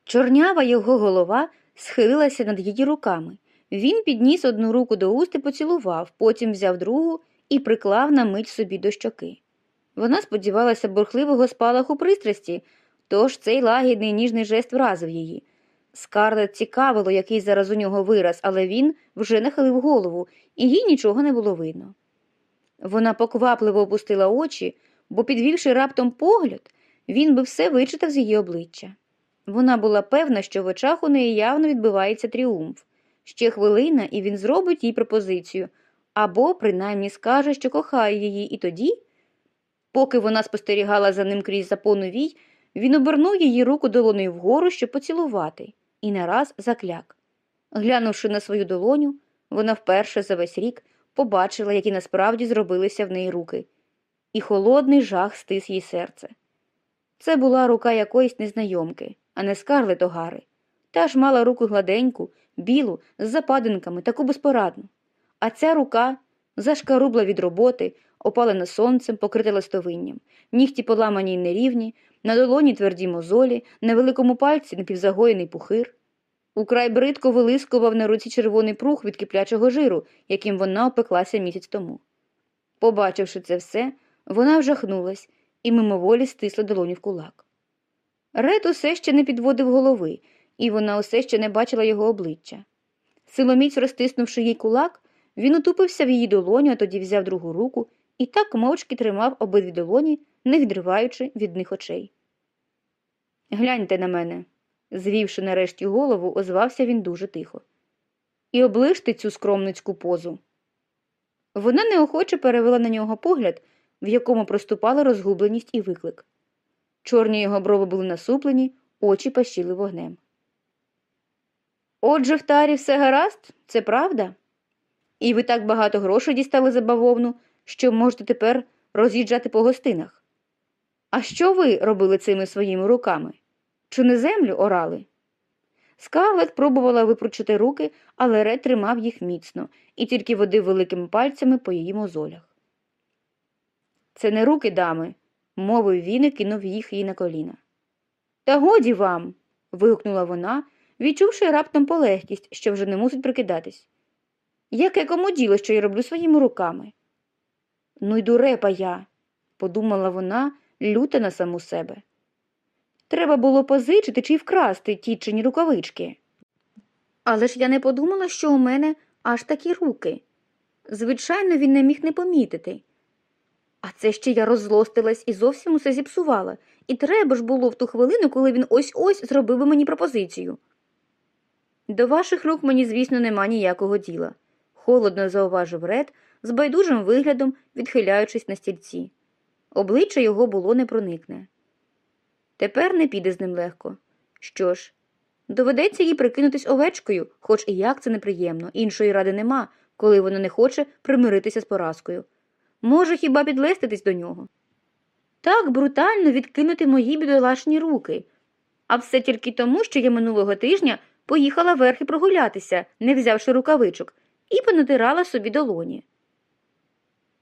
Чорнява його голова схилилася над її руками. Він підніс одну руку до уст і поцілував, потім взяв другу і приклав на мить собі до щоки. Вона сподівалася бурхливого спалаху пристрасті, тож цей лагідний ніжний жест вразив її. Скарлет цікавило, який зараз у нього вираз, але він вже нахилив голову, і їй нічого не було видно. Вона поквапливо опустила очі, бо, підвівши раптом погляд, він би все вичитав з її обличчя. Вона була певна, що в очах у неї явно відбивається тріумф. Ще хвилина, і він зробить їй пропозицію, або принаймні скаже, що кохає її, і тоді, поки вона спостерігала за ним крізь запону вій, він обернув її руку долоною вгору, щоб поцілувати, і нараз закляк. Глянувши на свою долоню, вона вперше за весь рік побачила, які насправді зробилися в неї руки, і холодний жах стис їй серце. Це була рука якоїсь незнайомки, а не скарлет Огари. Та ж мала руку гладеньку, білу, з западинками, таку безпорадну. А ця рука зашкарубла від роботи, опалена сонцем, покрита листовинням, нігті поламані й нерівні, на долоні тверді мозолі, на великому пальці напівзагоєний пухир. Украй бридко вилискував на руці червоний прух від киплячого жиру, яким вона опеклася місяць тому. Побачивши це все, вона вжахнулась і мимоволі стисла долоню в кулак. Ред усе ще не підводив голови, і вона усе ще не бачила його обличчя. Силоміць розтиснувши їй кулак, він утупився в її долоню, а тоді взяв другу руку і так мовчки тримав обидві долоні, не відриваючи від них очей. Гляньте на мене, звівши нарешті голову, озвався він дуже тихо. І оближте цю скромницьку позу. Вона неохоче перевела на нього погляд, в якому проступала розгубленість і виклик. Чорні його брови були насуплені, очі пащили вогнем. Отже, в тарі все гаразд, це правда? І ви так багато грошей дістали за бавовну, що можете тепер роз'їжджати по гостинах. А що ви робили цими своїми руками? Чи не землю орали? Скарлет пробувала випручити руки, але Ред тримав їх міцно і тільки водив великими пальцями по її мозолях. Це не руки, дами, мовив він і кинув їх їй на коліна. Та годі вам. вигукнула вона, відчувши раптом полегкість, що вже не мусить прикидатись. Яке кому діло, що я роблю своїми руками? Ну й дурепа я, подумала вона, люта на саму себе. Треба було позичити чи вкрасти тітчині рукавички. Але ж я не подумала, що у мене аж такі руки. Звичайно, він не міг не помітити. А це ще я роззлостилась і зовсім усе зіпсувала, і треба ж було в ту хвилину, коли він ось ось зробив би мені пропозицію. До ваших рук мені, звісно, нема ніякого діла, холодно зауважив Ред, з байдужим виглядом відхиляючись на стільці. Обличчя його було непроникне. Тепер не піде з ним легко. Що ж, доведеться їй прикинутись овечкою, хоч і як це неприємно, іншої ради нема, коли вона не хоче примиритися з поразкою. Може хіба підлеститись до нього? Так брутально відкинути мої бідолашні руки, а все тільки тому, що я минулого тижня поїхала верхи прогулятися, не взявши рукавичок, і понатирала собі долоні.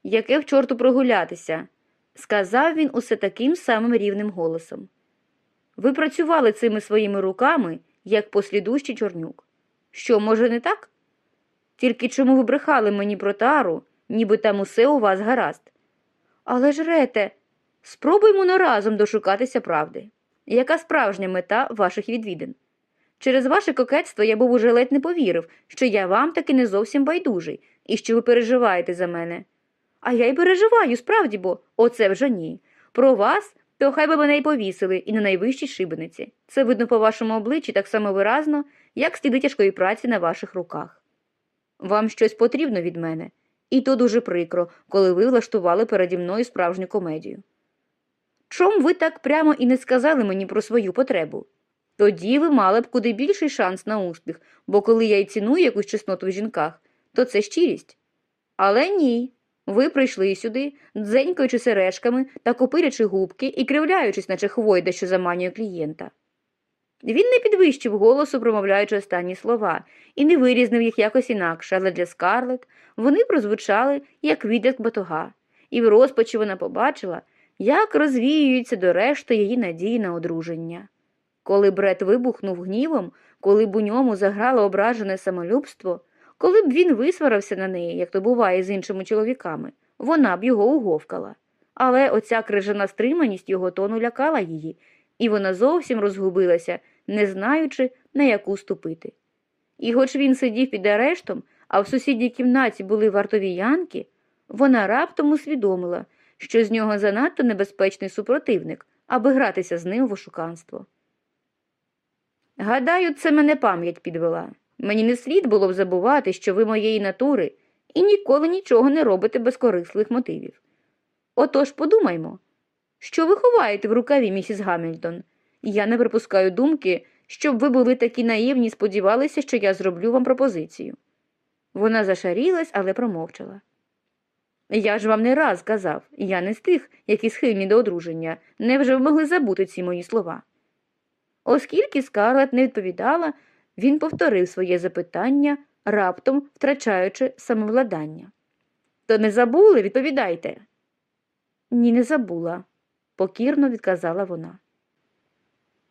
Яке в чорту прогулятися? Сказав він усе таким самим рівним голосом. Ви працювали цими своїми руками, як послідущий чорнюк. Що, може, не так? Тільки чому ви брехали мені про тару, ніби там усе у вас гаразд? Але ж, Рете, спробуймо на разом дошукатися правди. Яка справжня мета ваших відвідин? Через ваше кокетство я був уже ледь не повірив, що я вам таки не зовсім байдужий і що ви переживаєте за мене. А я й переживаю, справді, бо оце вже ні. Про вас то хай би мене й повісили і на найвищій шибениці. Це видно по вашому обличчі так само виразно, як сліди тяжкої праці на ваших руках. Вам щось потрібно від мене, і то дуже прикро, коли ви влаштували переді мною справжню комедію. Чом ви так прямо і не сказали мені про свою потребу? Тоді ви мали б куди більший шанс на успіх, бо коли я й ціную якусь чесноту в жінках, то це щирість. Але ні. Ви прийшли сюди, дзенькаючи сережками та копирячи губки і кривляючись, наче хвойда, що заманює клієнта. Він не підвищив голосу, промовляючи останні слова, і не вирізнив їх якось інакше, але для скарлет вони прозвучали, як відлік батога, і в розпачі вона побачила, як розвіюються до решти її надії на одруження. Коли Бред вибухнув гнівом, коли б у ньому заграло ображене самолюбство, коли б він висварався на неї, як то буває з іншими чоловіками, вона б його уговкала. Але оця крижана стриманість його тону лякала її, і вона зовсім розгубилася, не знаючи, на яку ступити. І хоч він сидів під арештом, а в сусідній кімнаті були вартові янки, вона раптом усвідомила, що з нього занадто небезпечний супротивник, аби гратися з ним в ошуканство. Гадаю, це мене пам'ять підвела. Мені не слід було б забувати, що ви моєї натури і ніколи нічого не робите без корисливих мотивів. Отож подумаймо, що ви ховаєте в рукаві, місіс Гамільтон? Я не припускаю думки, щоб ви були такі наївні сподівалися, що я зроблю вам пропозицію. Вона зашарілась, але промовчала. Я ж вам не раз казав, я не з тих, які схильні до одруження. Невже ви могли забути ці мої слова? Оскільки Скарлет не відповідала, він повторив своє запитання, раптом втрачаючи самовладання. То не забули, відповідайте. Ні, не забула, покірно відказала вона.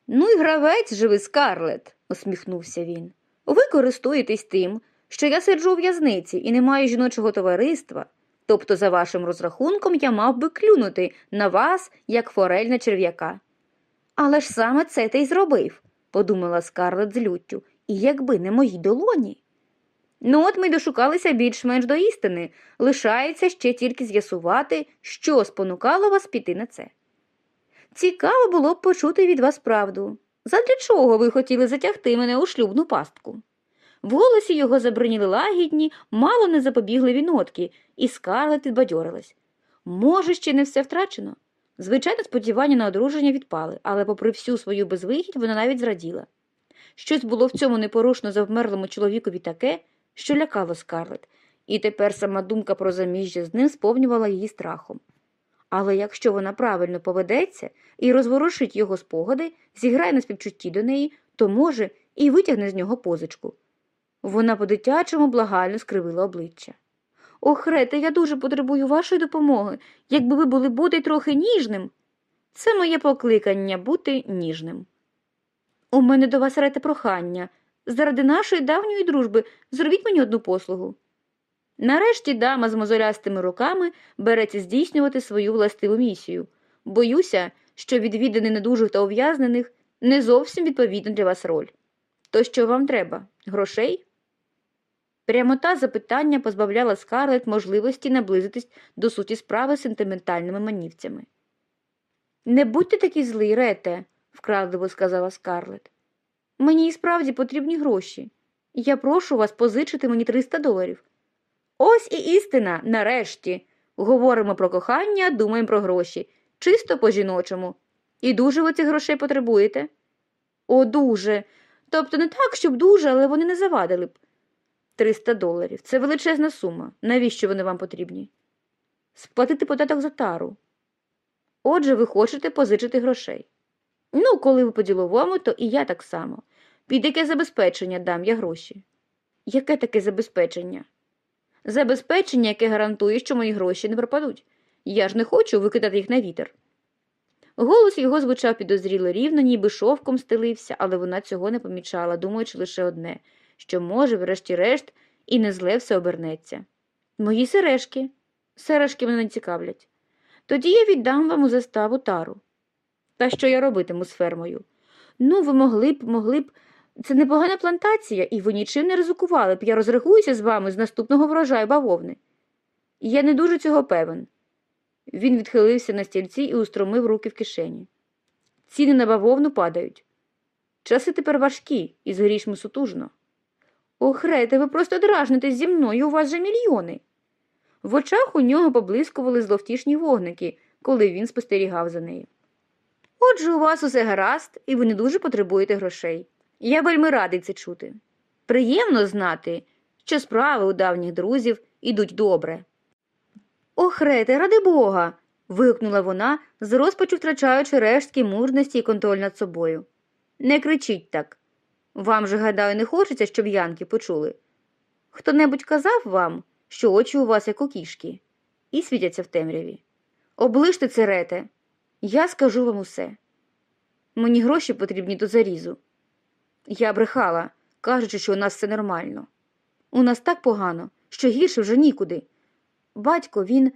Ну і гравець же ви, Скарлет, усміхнувся він. Ви користуєтесь тим, що я сиджу у в'язниці і не маю жіночого товариства. Тобто, за вашим розрахунком, я мав би клюнути на вас, як форель на черв'яка. Але ж саме це ти й зробив, подумала Скарлет з люттю, і якби не мої долоні. Ну, от ми дошукалися більш-менш до істини, лишається ще тільки з'ясувати, що спонукало вас піти на це. Цікаво було б почути від вас правду. Задля чого ви хотіли затягти мене у шлюбну пастку? В голосі його забриніли лагідні, мало не запобігливі нотки, і скарлет підбадьорилась. Може, ще не все втрачено? Звичайно, сподівання на одруження відпали, але, попри всю свою безвихідь, вона навіть зраділа. Щось було в цьому непорушно завмерлому чоловікові таке, що лякало скарлет, і тепер сама думка про заміжжя з ним сповнювала її страхом. Але якщо вона правильно поведеться і розворушить його спогади, зіграє на співчутті до неї, то може і витягне з нього позичку. Вона по-дитячому благально скривила обличчя. Ох, Рете, я дуже потребую вашої допомоги, якби ви були бодай трохи ніжним. Це моє покликання бути ніжним. У мене до вас рете прохання. Заради нашої давньої дружби зробіть мені одну послугу. Нарешті дама з мозолястими руками береться здійснювати свою властиву місію. Боюся, що відвідини недужих та ув'язнених не зовсім відповідна для вас роль. То що вам треба? Грошей? Прямота запитання позбавляла Скарлет можливості наблизитись до суті справи сентиментальними манівцями. Не будьте такі злий, Рете, вкрадливо сказала Скарлет. Мені і справді потрібні гроші. Я прошу вас позичити мені 300 доларів. Ось і істина, нарешті. Говоримо про кохання, думаємо про гроші. Чисто по жіночому. І дуже ви цих грошей потребуєте? О, дуже. Тобто не так, щоб дуже, але вони не завадили б. 300 доларів. Це величезна сума. Навіщо вони вам потрібні? Сплатити податок за тару. Отже, ви хочете позичити грошей. Ну, коли ви по-діловому, то і я так само. Під яке забезпечення дам я гроші? Яке таке забезпечення? Забезпечення, яке гарантує, що мої гроші не пропадуть. Я ж не хочу викидати їх на вітер. Голос його звучав підозріло рівно, ніби шовком стелився, але вона цього не помічала, думаючи лише одне що, може, врешті-решт, і не зле все обернеться. Мої сережки. Сережки мене не цікавлять. Тоді я віддам вам у заставу тару. Та що я робитиму з фермою? Ну, ви могли б, могли б. Це непогана плантація, і ви нічим не ризикували б. Я розрахуюся з вами з наступного врожаю бавовни. Я не дуже цього певен. Він відхилився на стільці і устромив руки в кишені. Ціни на бавовну падають. Часи тепер важкі, і з грішми сутужно. Ох, Рете, ви просто дражнитесь зі мною, у вас же мільйони. В очах у нього поблискували зловтішні вогники, коли він спостерігав за нею. Отже, у вас усе гаразд, і ви не дуже потребуєте грошей. Я вельми радий це чути. Приємно знати, що справи у давніх друзів ідуть добре. Ох, Рете, ради Бога. вигукнула вона, з розпачу втрачаючи рештки мужності і контроль над собою. Не кричіть так. Вам же, гадаю, не хочеться, щоб янки почули. Хто небудь казав вам, що очі у вас як у кішки, і світяться в темряві. Оближте це рете, я скажу вам усе. Мені гроші потрібні до зарізу. Я брехала, кажучи, що у нас все нормально. У нас так погано, що гірше вже нікуди. Батько, він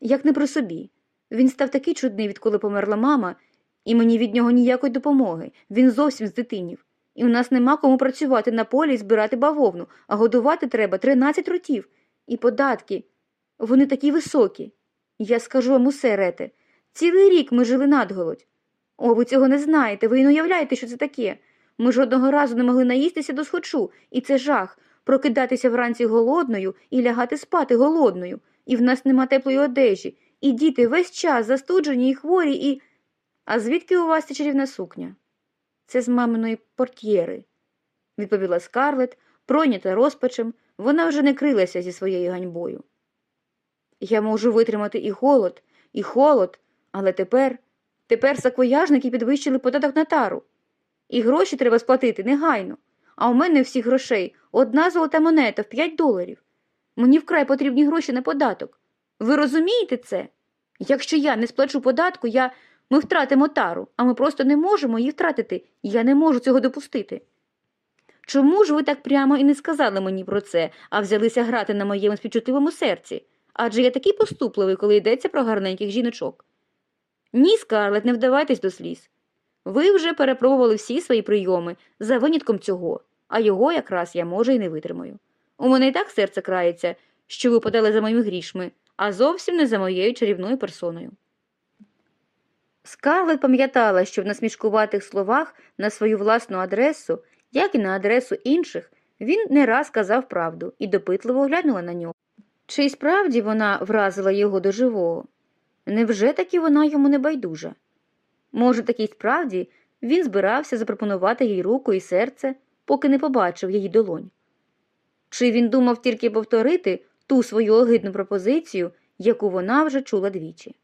як не при собі. Він став такий чудний, відколи померла мама, і мені від нього ніякої допомоги. Він зовсім здитинів. І у нас нема кому працювати на полі і збирати бавовну, а годувати треба 13 ротів. І податки. Вони такі високі. Я скажу вам усе, Рете. Цілий рік ми жили надголодь. О, ви цього не знаєте, ви й не уявляєте, що це таке. Ми жодного разу не могли наїстися до схочу, і це жах прокидатися вранці голодною і лягати спати голодною, і в нас нема теплої одежі, і діти весь час застуджені і хворі, і. А звідки у вас ця чарівна сукня? Це з маминої портьєри, відповіла Скарлет, пройнята розпачем, вона вже не крилася зі своєю ганьбою. Я можу витримати і голод, і холод, але тепер, тепер саквояжники підвищили податок на тару. І гроші треба сплатити негайно. А у мене всіх грошей одна золота монета в 5 доларів. Мені вкрай потрібні гроші на податок. Ви розумієте це? Якщо я не сплачу податку, я... ми втратимо тару, а ми просто не можемо її втратити. Я не можу цього допустити. Чому ж ви так прямо і не сказали мені про це, а взялися грати на моєму співчутливому серці? Адже я такий поступливий, коли йдеться про гарненьких жіночок. Ні, Скарлет, не вдавайтесь до сліз. Ви вже перепробували всі свої прийоми за винятком цього, а його якраз я може й не витримаю. У мене і так серце крається, що ви подали за моїми грішми, а зовсім не за моєю чарівною персоною. Скарлет пам'ятала, що в насмішкуватих словах на свою власну адресу, як і на адресу інших, він не раз казав правду і допитливо глянула на нього. Чи й справді вона вразила його до живого? Невже таки вона йому не байдужа? Може, таки справді він збирався запропонувати їй руку і серце, поки не побачив її долонь. Чи він думав тільки повторити ту свою огидну пропозицію, яку вона вже чула двічі?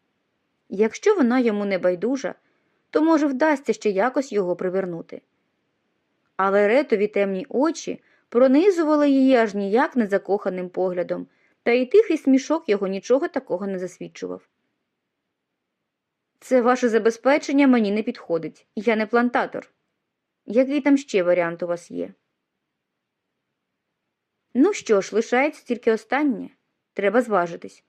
Якщо вона йому не байдужа, то, може, вдасться ще якось його привернути. Але ретові темні очі пронизували її аж ніяк незакоханим поглядом, та й тихий смішок його нічого такого не засвідчував. Це ваше забезпечення мені не підходить. Я не плантатор. Який там ще варіант у вас є? Ну що ж, лишається тільки останнє. Треба зважитись.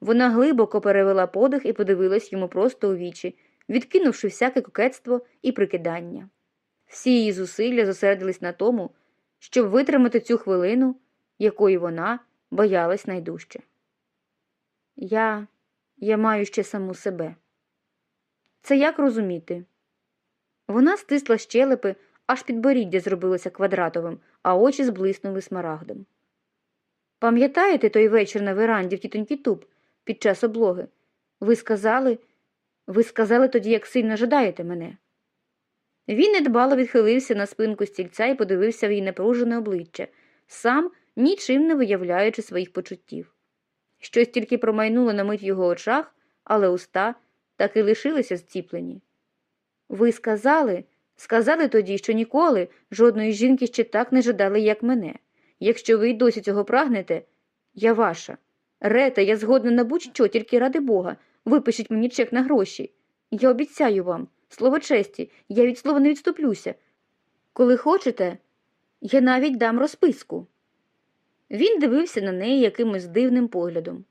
Вона глибоко перевела подих і подивилась йому просто у вічі, відкинувши всяке кокетство і прикидання. Всі її зусилля зосередились на тому, щоб витримати цю хвилину, якої вона боялась найдужче. Я, я маю ще саму себе. Це як розуміти? Вона стисла щелепи, аж підборіддя зробилося квадратовим, а очі зблиснули смарагдом. Пам'ятаєте той вечір на веранді в тітоньки Туб під час облоги? Ви сказали, ви сказали тоді, як сильно жадаєте мене. Він недбало відхилився на спинку стільця і подивився в її напружене обличчя, сам нічим не виявляючи своїх почуттів. Щось тільки промайнуло на мить в його очах, але уста так і лишилися зціплені. Ви сказали, сказали тоді, що ніколи жодної жінки ще так не жадали, як мене. Якщо ви й досі цього прагнете, я ваша. Рета, я згодна на будь-що, тільки ради Бога, випишіть мені чек на гроші. Я обіцяю вам, слово честі, я від слова не відступлюся. Коли хочете, я навіть дам розписку. Він дивився на неї якимось дивним поглядом.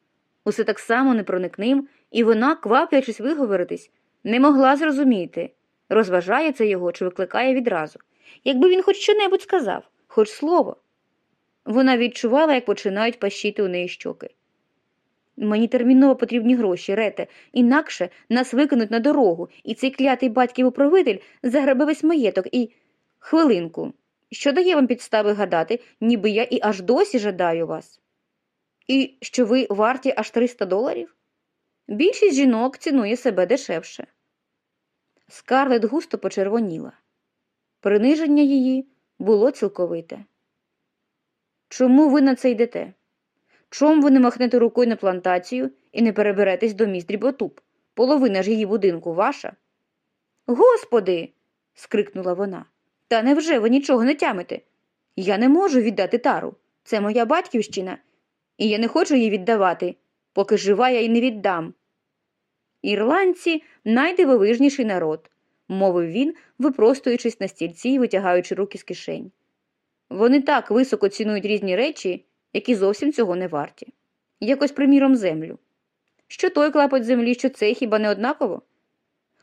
Усе так само непроникним, і вона, кваплячись виговоритись, не могла зрозуміти, розважає це його чи викликає відразу. Якби він хоч що-небудь сказав, хоч слово. Вона відчувала, як починають пащити у неї щоки. Мені терміново потрібні гроші, рете, інакше нас викинуть на дорогу, і цей клятий батьків управитель загребе весь маєток і. Хвилинку. Що дає вам підстави гадати, ніби я і аж досі жадаю вас? І що ви варті аж 300 доларів? Більшість жінок цінує себе дешевше. Скарлет густо почервоніла. Приниження її було цілковите. Чому ви на це йдете? Чом ви не махнете рукою на плантацію і не переберетесь до міст дріботуб? Половина ж її будинку ваша? Господи. скрикнула вона. Та невже ви нічого не тямите? Я не можу віддати тару. Це моя батьківщина, і я не хочу її віддавати, поки жива я й не віддам. Ірландці найдивовижніший народ. мовив він, випростуючись на стільці і витягаючи руки з кишень. Вони так високо цінують різні речі, які зовсім цього не варті. Якось, приміром, землю. Що той клапоть землі, що це хіба не однаково?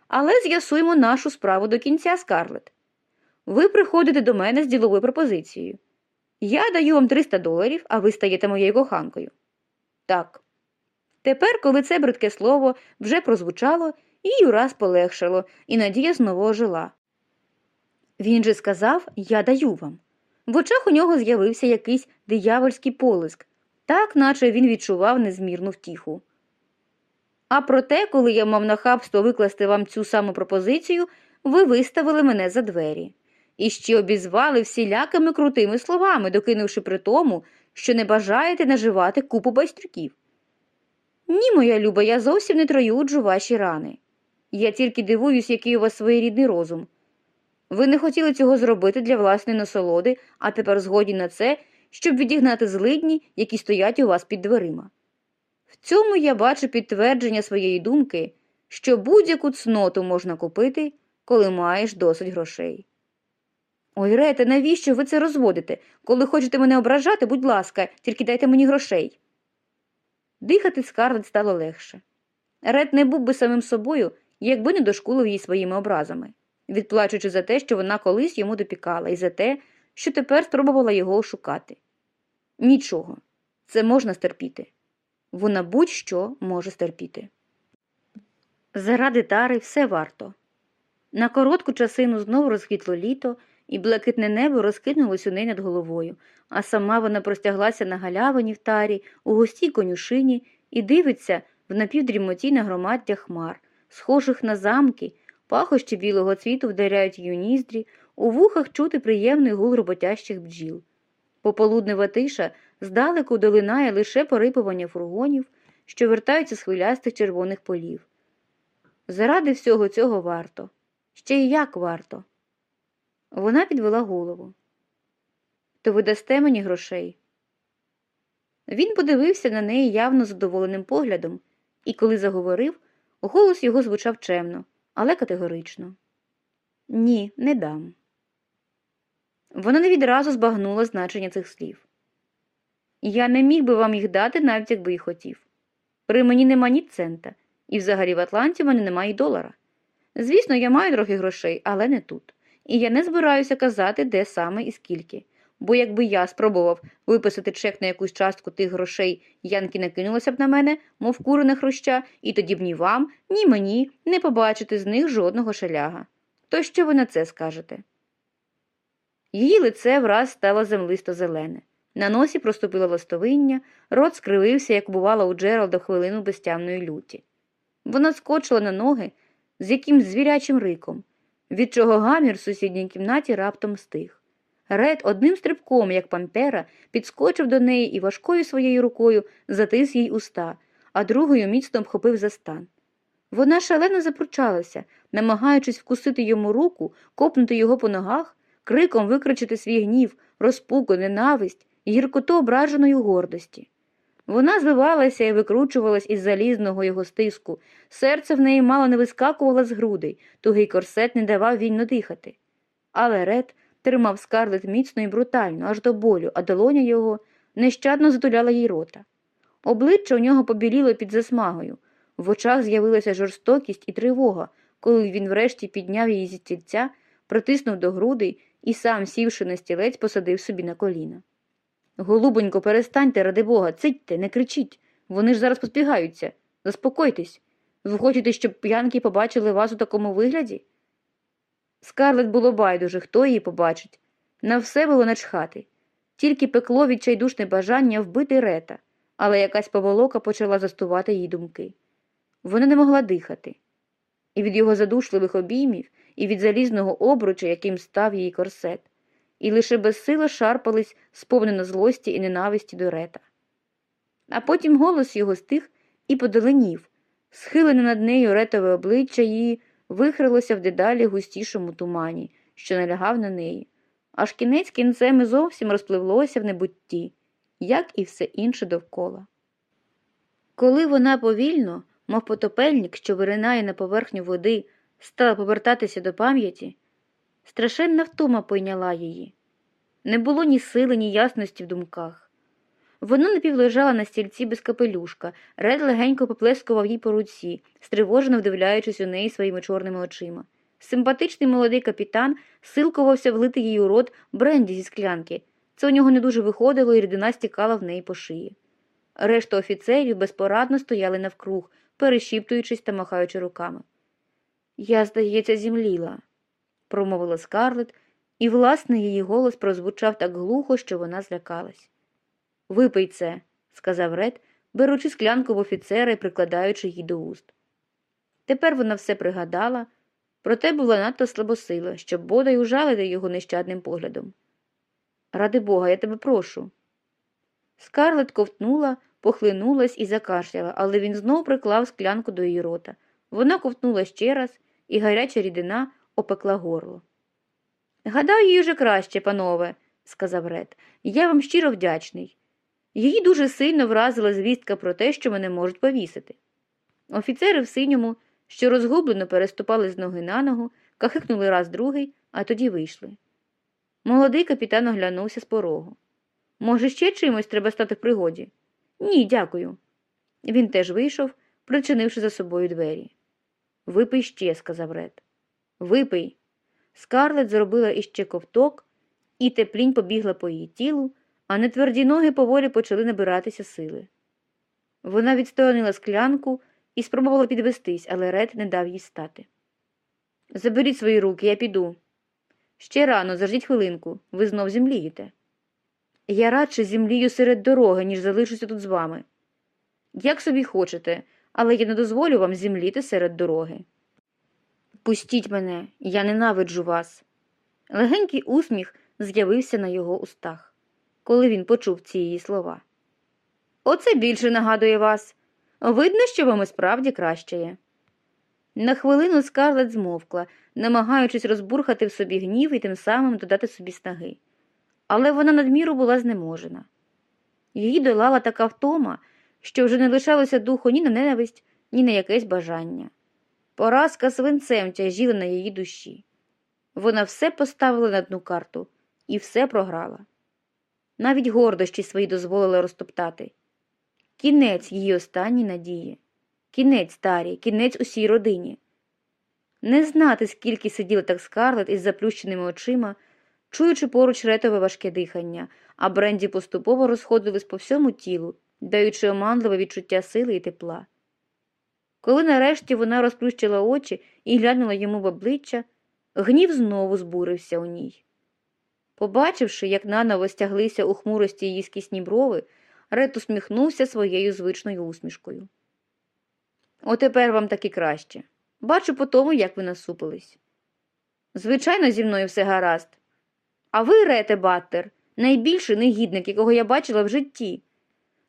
Але з'ясуємо нашу справу до кінця, Скарлет. Ви приходите до мене з діловою пропозицією. Я даю вам 300 доларів, а ви стаєте моєю коханкою. Так. Тепер, коли це бридке слово вже прозвучало, їй ураз полегшало, і надія знову ожила. Він же сказав Я даю вам. В очах у нього з'явився якийсь диявольський полиск, так наче він відчував незмірну втіху. А проте, коли я мав нахабство викласти вам цю саму пропозицію, ви виставили мене за двері. І ще обізвали всілякими крутими словами, докинувши при тому, що не бажаєте наживати купу байстрюків. Ні, моя люба, я зовсім не троюджу ваші рани. Я тільки дивуюсь, який у вас своєрідний розум. Ви не хотіли цього зробити для власної насолоди, а тепер згодні на це, щоб відігнати злидні, які стоять у вас під дверима. В цьому я бачу підтвердження своєї думки, що будь-яку цноту можна купити, коли маєш досить грошей. Ой, Рете, навіщо ви це розводите? Коли хочете мене ображати, будь ласка, тільки дайте мені грошей. Дихати скарлет стало легше. Ред не був би самим собою, якби не дошкулив її своїми образами, відплачуючи за те, що вона колись йому допікала, і за те, що тепер спробувала його ошукати. Нічого, це можна стерпіти. Вона будь-що може стерпіти. Заради тари все варто. На коротку часину знову розквітло літо, і блакитне небо розкинулось у неї над головою, а сама вона простяглася на галявині в тарі, у густій конюшині і дивиться в напівдрімоті на громаддя хмар, схожих на замки, пахощі білого цвіту вдаряють її ніздрі, у вухах чути приємний гул роботящих бджіл. Пополуднева тиша здалеку долинає лише порипування фургонів, що вертаються з хвилястих червоних полів. Заради всього цього варто, ще й як варто. Вона підвела голову. То ви дасте мені грошей? Він подивився на неї явно задоволеним поглядом, і коли заговорив, голос його звучав чемно, але категорично. Ні, не дам. Вона не відразу збагнула значення цих слів. Я не міг би вам їх дати, навіть якби й хотів. При мені нема ні цента, і взагалі в Атланті в мене немає й долара. Звісно, я маю трохи грошей, але не тут. І я не збираюся казати, де саме і скільки. Бо якби я спробував виписати чек на якусь частку тих грошей, Янки накинулася б на мене, мов курине хруща, і тоді б ні вам, ні мені не побачити з них жодного шеляга. То що ви на це скажете? Її лице враз стало землисто зелене. На носі проступило ластовиння, рот скривився, як бувало у Джералда хвилину безтямної люті. Вона скочила на ноги з якимсь звірячим риком, від чого гамір в сусідній кімнаті раптом стих. Ред одним стрибком, як пантера, підскочив до неї і важкою своєю рукою затис їй уста, а другою міцно обхопив за стан. Вона шалено запручалася, намагаючись вкусити йому руку, копнути його по ногах, криком викричити свій гнів, розпуку, ненависть гіркоту ображеної гордості. Вона звивалася і викручувалась із залізного його стиску, серце в неї мало не вискакувало з грудей, тугий корсет не давав вільно дихати. Але Ред тримав скарлет міцно і брутально, аж до болю, а долоня його нещадно затуляла їй рота. Обличчя у нього побіліло під засмагою, в очах з'явилася жорстокість і тривога, коли він врешті підняв її зі стільця, притиснув до грудей і сам, сівши на стілець, посадив собі на коліна. Голубонько, перестаньте, ради бога, цитьте, не кричіть. Вони ж зараз поспігаються. Заспокойтесь. Ви хочете, щоб п'янки побачили вас у такому вигляді? Скарлет було байдуже, хто її побачить. На все було начхати. Тільки пекло відчайдушне бажання вбити рета, але якась поволока почала застувати її думки. Вона не могла дихати. І від його задушливих обіймів, і від залізного обруча, яким став її корсет і лише безсило шарпались, сповнено злості і ненависті до рета. А потім голос його стих і подаленів, схилене над нею ретове обличчя її вихрилося в дедалі густішому тумані, що налягав на неї, аж кінець кінцем і зовсім розпливлося в небутті, як і все інше довкола. Коли вона повільно, мов потопельник, що виринає на поверхню води, стала повертатися до пам'яті, страшенна втома пойняла її. Не було ні сили, ні ясності в думках. Вона напівлежала на стільці без капелюшка, Ред легенько поплескував їй по руці, стривожено вдивляючись у неї своїми чорними очима. Симпатичний молодий капітан силкувався влити їй у рот бренді зі склянки. Це у нього не дуже виходило, і рідина стікала в неї по шиї. Решта офіцерів безпорадно стояли навкруг, перешіптуючись та махаючи руками. Я, здається, зімліла, промовила скарлет, і, власне, її голос прозвучав так глухо, що вона злякалась. Випий це, сказав Ред, беручи склянку в офіцера і прикладаючи її до уст. Тепер вона все пригадала, проте була надто слабосила, щоб бодай ужалити його нещадним поглядом. Ради Бога, я тебе прошу. Скарлет ковтнула, похлинулась і закашляла, але він знов приклав склянку до її рота. Вона ковтнула ще раз, і гаряча рідина опекла горло. Гадаю, їй уже краще, панове, сказав Ред. Я вам щиро вдячний. Її дуже сильно вразила звістка про те, що мене можуть повісити. Офіцери в синьому, що розгублено переступали з ноги на ногу, кахикнули раз другий, а тоді вийшли. Молодий капітан оглянувся з порогу. Може, ще чимось треба стати в пригоді? Ні, дякую. Він теж вийшов, причинивши за собою двері. Випий ще, сказав Ред. Випий. Скарлет зробила іще ковток, і теплінь побігла по її тілу, а нетверді ноги поволі почали набиратися сили. Вона відсторонила склянку і спробувала підвестись, але Ред не дав їй стати. Заберіть свої руки, я піду. Ще рано, заждіть хвилинку, ви знов зімлієте. Я радше зімлію серед дороги, ніж залишуся тут з вами. Як собі хочете, але я не дозволю вам зімліти серед дороги. Пустіть мене, я ненавиджу вас. Легенький усміх з'явився на його устах, коли він почув ці її слова. Оце більше нагадує вас. Видно, що вам і справді кращає. На хвилину скарлет змовкла, намагаючись розбурхати в собі гнів і тим самим додати собі снаги. Але вона надміру була знеможена. Її долала така втома, що вже не лишалося духу ні на ненависть, ні на якесь бажання. Поразка свинцем тяжіла на її душі. Вона все поставила на одну карту і все програла. Навіть гордощі свої дозволила розтоптати. Кінець її останній надії, кінець Тарі, кінець усій родині. Не знати, скільки сиділа так скарлет із заплющеними очима, чуючи поруч ретове важке дихання, а бренді поступово розходились по всьому тілу, даючи оманливе відчуття сили і тепла. Коли нарешті вона розплющила очі і глянула йому в обличчя, гнів знову збурився у ній. Побачивши, як наново стяглися у хмурості її скісні брови, Рет усміхнувся своєю звичною усмішкою. Отепер вам таки краще. Бачу по тому, як ви насупились. Звичайно, зі мною все гаразд. А ви, Рете Баттер, найбільший негідник, якого я бачила в житті.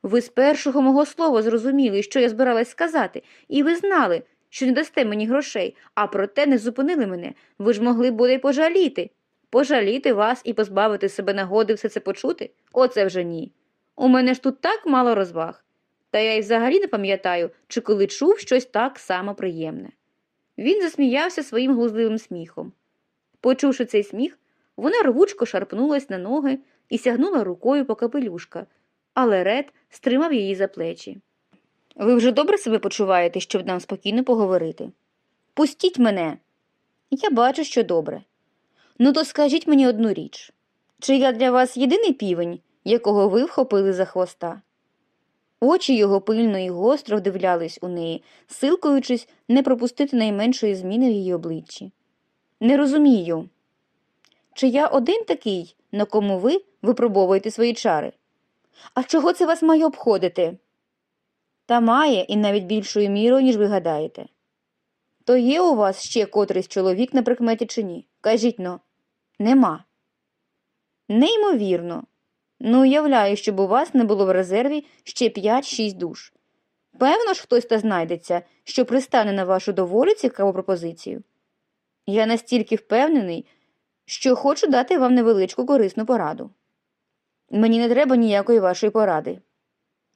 Ви з першого мого слова зрозуміли, що я збиралась сказати, і ви знали, що не дасте мені грошей, а проте не зупинили мене. Ви ж могли буде й пожаліти. Пожаліти вас і позбавити себе нагоди все це почути? Оце вже ні. У мене ж тут так мало розваг. Та я й взагалі не пам'ятаю, чи коли чув щось так само приємне. Він засміявся своїм глузливим сміхом. Почувши цей сміх, вона рвучко шарпнулась на ноги і сягнула рукою по капелюшка, але Ред стримав її за плечі. Ви вже добре себе почуваєте, щоб нам спокійно поговорити? Пустіть мене. Я бачу, що добре. Ну, то скажіть мені одну річ чи я для вас єдиний півень, якого ви вхопили за хвоста? Очі його пильно і гостро вдивлялись у неї, силкуючись не пропустити найменшої зміни в її обличчі. Не розумію. Чи я один такий, на кому ви випробовуєте свої чари? А чого це вас має обходити? Та має і навіть більшою мірою, ніж ви гадаєте. То є у вас ще котрийсь чоловік на прикметі чи ні? Кажіть но, нема. Неймовірно. Ну, уявляю, щоб у вас не було в резерві ще 5-6 душ. Певно ж, хтось та знайдеться, що пристане на вашу доволі цікаву пропозицію. Я настільки впевнений, що хочу дати вам невеличку корисну пораду. Мені не треба ніякої вашої поради.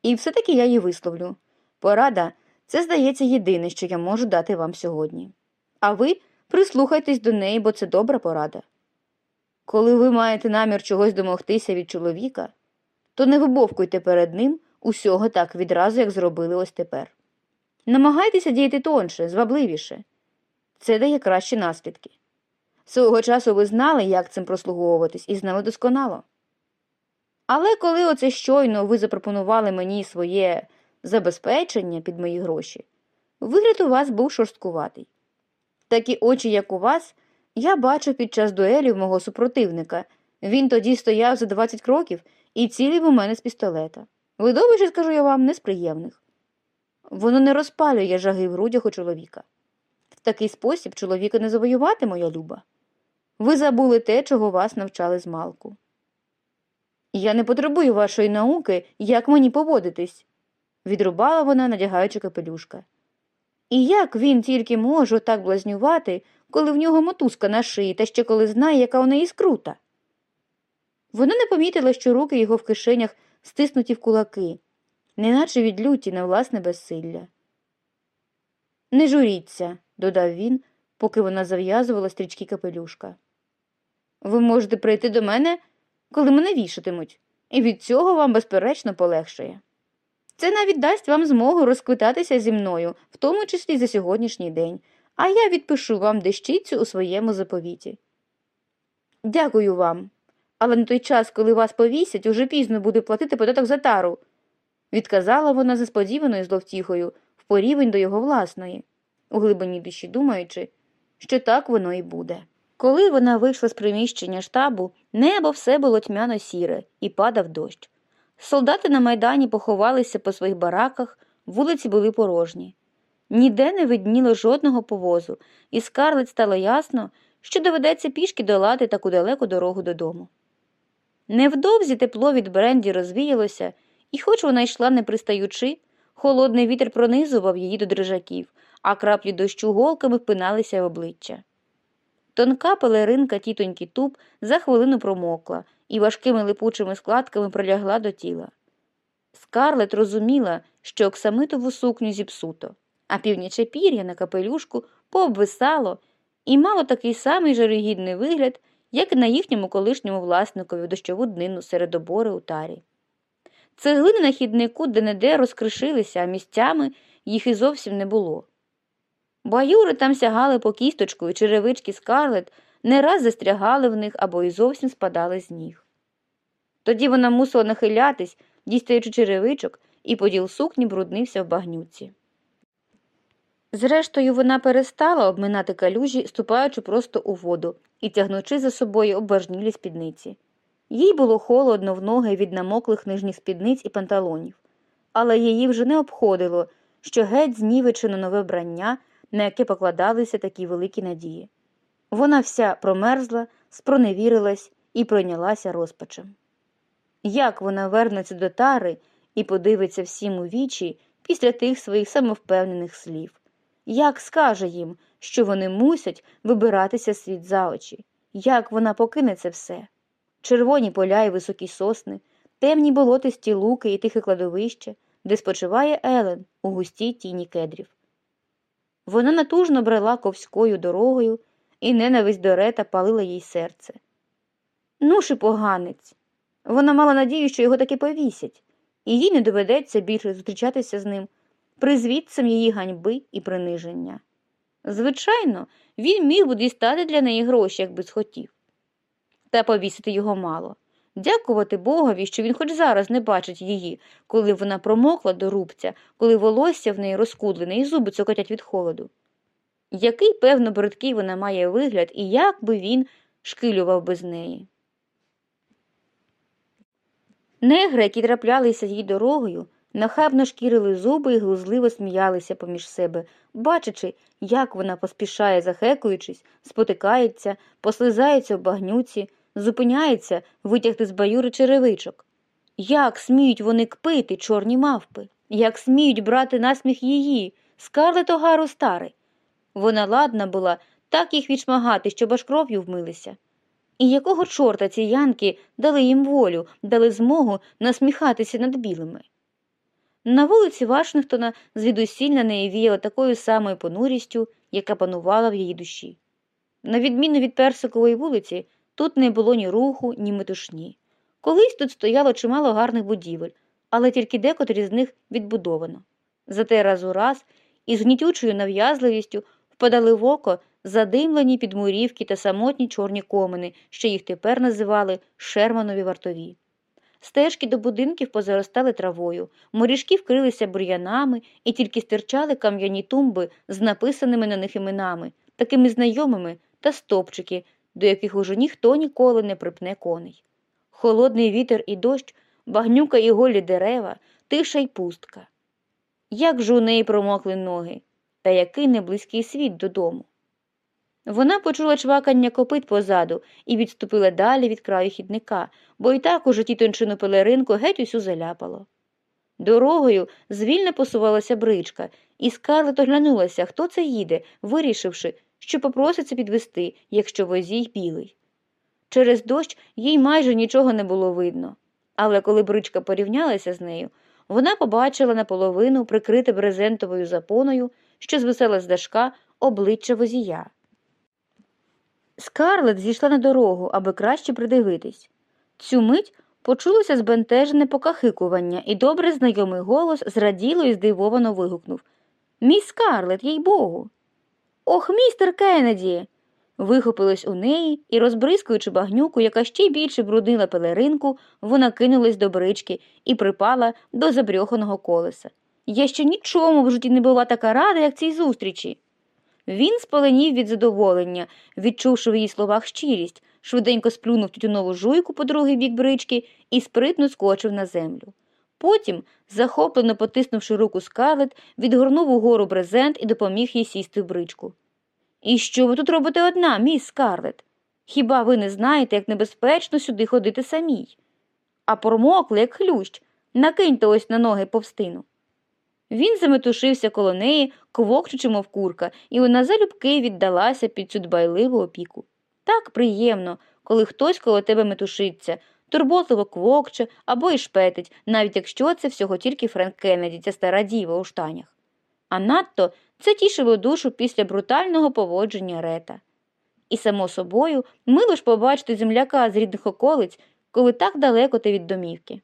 І все-таки я її висловлю. Порада це, здається, єдине, що я можу дати вам сьогодні. А ви Прислухайтесь до неї, бо це добра порада. Коли ви маєте намір чогось домогтися від чоловіка, то не вибовкуйте перед ним усього так відразу, як зробили ось тепер. Намагайтеся діяти тонше, звабливіше. Це дає кращі наслідки. Свого часу ви знали, як цим прослуговуватись, і знали досконало. Але коли оце щойно ви запропонували мені своє забезпечення під мої гроші, вигляд у вас був шорсткуватий. Такі очі, як у вас, я бачив під час дуелів мого супротивника. Він тоді стояв за 20 кроків і цілів у мене з пістолета. Видовище, скажу я вам, несприємних. Воно не розпалює жаги в грудях у чоловіка. В такий спосіб чоловіка не завоювати, моя люба. Ви забули те, чого вас навчали з малку. Я не потребую вашої науки, як мені поводитись, відрубала вона, надягаючи капелюшка. І як він тільки може так блазнювати, коли в нього мотузка на шиї, та ще коли знає, яка у неї скрута? Вона не помітила, що руки його в кишенях стиснуті в кулаки, неначе від люті на власне безсилля. Не журіться, додав він, поки вона зав'язувала стрічки капелюшка. Ви можете прийти до мене, коли мене вішатимуть, і від цього вам, безперечно, полегшає. Це навіть дасть вам змогу розквитатися зі мною, в тому числі за сьогоднішній день, а я відпишу вам дещицю у своєму заповіті. Дякую вам, але на той час, коли вас повісять, уже пізно буде платити податок за тару, відказала вона за сподіваною зловтіхою в порівень до його власної, у глибині душі думаючи, що так воно і буде. Коли вона вийшла з приміщення штабу, небо все було тьмяно сіре і падав дощ. Солдати на майдані поховалися по своїх бараках, вулиці були порожні. Ніде не видніло жодного повозу, і скарлет стало ясно, що доведеться пішки долати таку далеку дорогу додому. Невдовзі тепло від бренді розвіялося, і, хоч вона йшла не пристаючи, холодний вітер пронизував її до дрижаків, а краплі дощу голками впиналися в обличчя. Тонка пелеринка тітоньки туб за хвилину промокла і важкими липучими складками прилягла до тіла. Скарлет розуміла, що оксамитову сукню зіпсуто, а північе пір'я на капелюшку пообвисало і мало такий самий жарогідний вигляд, як і на їхньому колишньому власникові дощову днину серед обори у тарі. Цеглини на хіднику де-не-де розкришилися, а місцями їх і зовсім не було. Баюри там сягали по кісточку, і черевички скарлет не раз застрягали в них або й зовсім спадали з ніг. Тоді вона мусила нахилятись, дістаючи черевичок, і поділ сукні бруднився в багнюці. Зрештою, вона перестала обминати калюжі, ступаючи просто у воду і тягнучи за собою обважнілі спідниці. Їй було холодно в ноги від намоклих нижніх спідниць і панталонів, але її вже не обходило, що геть знівечено нове вбрання, на яке покладалися такі великі надії. Вона вся промерзла, спроневірилась і пройнялася розпачем. Як вона вернеться до тари і подивиться всім у вічі після тих своїх самовпевнених слів? Як скаже їм, що вони мусять вибиратися світ за очі? Як вона покине це все? Червоні поля і високі сосни, темні болотисті луки і тихе кладовище, де спочиває Елен у густій тіні кедрів. Вона натужно брела ковською дорогою, і ненависть до рета палила їй серце. Ну ж і поганець. Вона мала надію, що його таки повісять, і їй не доведеться більше зустрічатися з ним, призвідцем її ганьби і приниження. Звичайно, він міг би дістати для неї гроші, якби схотів. Та повісити його мало. Дякувати Богові, що він хоч зараз не бачить її, коли вона промокла до рубця, коли волосся в неї розкудлене і зуби цокотять від холоду. Який, певно, бридкий вона має вигляд і як би він шкилював без неї. Негри, які траплялися їй дорогою, нахабно шкірили зуби і глузливо сміялися поміж себе, бачачи, як вона поспішає, захекуючись, спотикається, послизається в багнюці, зупиняється витягти з баюри черевичок. Як сміють вони кпити, чорні мавпи, як сміють брати насміх її, скарлет огару старий. Вона ладна була так їх відшмагати, щоб аж кров'ю вмилися. І якого чорта ці янки дали їм волю, дали змогу насміхатися над білими? На вулиці Вашингтона звідусіль на неї віяло такою самою понурістю, яка панувала в її душі. На відміну від персикової вулиці, тут не було ні руху, ні метушні. Колись тут стояло чимало гарних будівель, але тільки декотрі з них відбудовано. Зате раз у раз із гнітючою нав'язливістю впадали в око задимлені підмурівки та самотні чорні комини, що їх тепер називали Шерманові вартові. Стежки до будинків позаростали травою, моріжки вкрилися бур'янами і тільки стирчали кам'яні тумби з написаними на них іменами, такими знайомими та стопчики, до яких уже ніхто ніколи не припне коней. Холодний вітер і дощ, багнюка і голі дерева, тиша й пустка. Як же у неї промокли ноги, та який неблизький світ додому. Вона почула чвакання копит позаду і відступила далі від краю хідника, бо й так уже тітончину пелеринку геть усю заляпало. Дорогою звільно посувалася бричка, і Скарлет оглянулася, хто це їде, вирішивши, що попроситься підвести, якщо возій білий. Через дощ їй майже нічого не було видно, але коли бричка порівнялася з нею, вона побачила наполовину прикрите брезентовою запоною, що звисела з дашка обличчя возія. Скарлет зійшла на дорогу, аби краще придивитись. Цю мить почулося збентежене покахикування, і добре знайомий голос зраділо і здивовано вигукнув Міс Скарлет, їй богу. Ох, містер Кеннеді. Вихопилось у неї і, розбризкуючи багнюку, яка ще більше бруднила пелеринку, вона кинулась до брички і припала до забрьоханого колеса. Я ще нічому в житті не була така рада, як цій зустрічі. Він спаленів від задоволення, відчувши в її словах щирість, швиденько сплюнув тютюнову жуйку по другий бік брички і спритно скочив на землю. Потім, захоплено потиснувши руку скарлет, відгорнув угору брезент і допоміг їй сісти в бричку. І що ви тут робите одна, міс Скарлет? Хіба ви не знаєте, як небезпечно сюди ходити самій? А промокли, як хлющ, накиньте ось на ноги повстину. Він заметушився коло неї, квокчучи, мов курка, і вона залюбки віддалася під цю дбайливу опіку. Так приємно, коли хтось коло тебе метушиться, турботливо квокче або й шпетить, навіть якщо це всього тільки Френк Кеннеді, ця стара діва у штанях. А надто це тішило душу після брутального поводження рета. І, само собою, мило ж побачити земляка з рідних околиць, коли так далеко ти від домівки.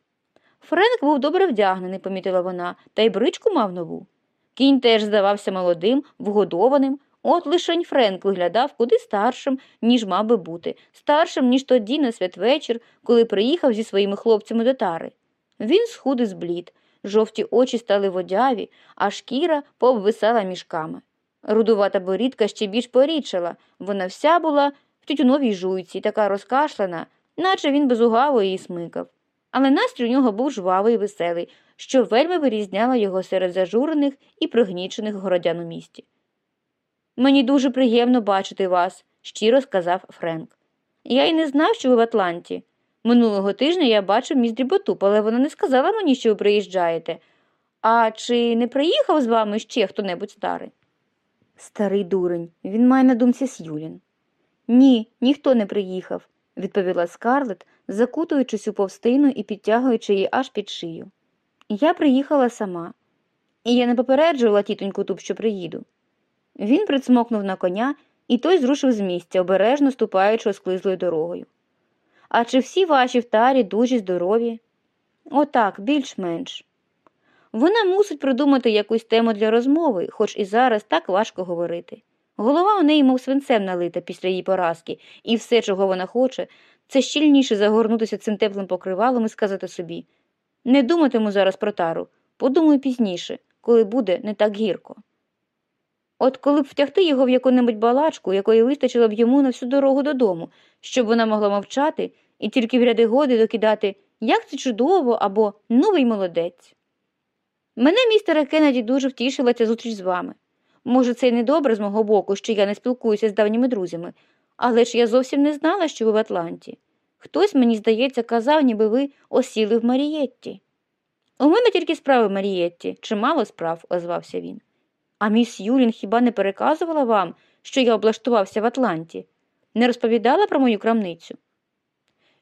Френк був добре вдягнений, помітила вона, та й бричку мав нову. Кінь теж здавався молодим, вгодованим, от лишень Френк виглядав куди старшим, ніж мав би бути, старшим, ніж тоді на святвечір, коли приїхав зі своїми хлопцями до тари. Він схуд зблід, жовті очі стали водяві, а шкіра пообвисала мішками. Рудувата борідка ще більш порідшала, вона вся була в тютюновій жуйці, така розкашлена, наче він безугаво її смикав але настрій у нього був жвавий і веселий, що вельми вирізняло його серед зажурених і пригнічених городян у місті. Мені дуже приємно бачити вас, щиро сказав Френк. Я й не знав, що ви в Атланті. Минулого тижня я бачив міс Дріботуп, але вона не сказала мені, що ви приїжджаєте. А чи не приїхав з вами ще хто небудь старий? Старий дурень, він має на думці С'юлін. Ні, ніхто не приїхав, відповіла Скарлет, закутуючись у повстину і підтягуючи її аж під шию. Я приїхала сама, і я не попереджувала тітоньку туб, що приїду. Він прицмокнув на коня, і той зрушив з місця, обережно ступаючи осклизлою дорогою. А чи всі ваші в тарі дужі здорові? Отак, більш-менш. Вона мусить придумати якусь тему для розмови, хоч і зараз так важко говорити. Голова у неї, мов свинцем налита після її поразки, і все, чого вона хоче, це щільніше загорнутися цим теплим покривалом і сказати собі не думатиму зараз про тару, подумаю пізніше, коли буде не так гірко. От коли б втягти його в яку-небудь балачку, якої вистачило б йому на всю дорогу додому, щоб вона могла мовчати і тільки в ряди годи докидати як це чудово або новий молодець. Мене, містере Кеннеді, дуже втішила ця зустріч з вами. Може, це й не добре з мого боку, що я не спілкуюся з давніми друзями, але ж я зовсім не знала, що ви в Атланті. Хтось, мені здається, казав, ніби ви осіли в Марієтті. У мене тільки справи Марієтті, чимало справ, озвався він. А міс Юлін хіба не переказувала вам, що я облаштувався в Атланті, не розповідала про мою крамницю?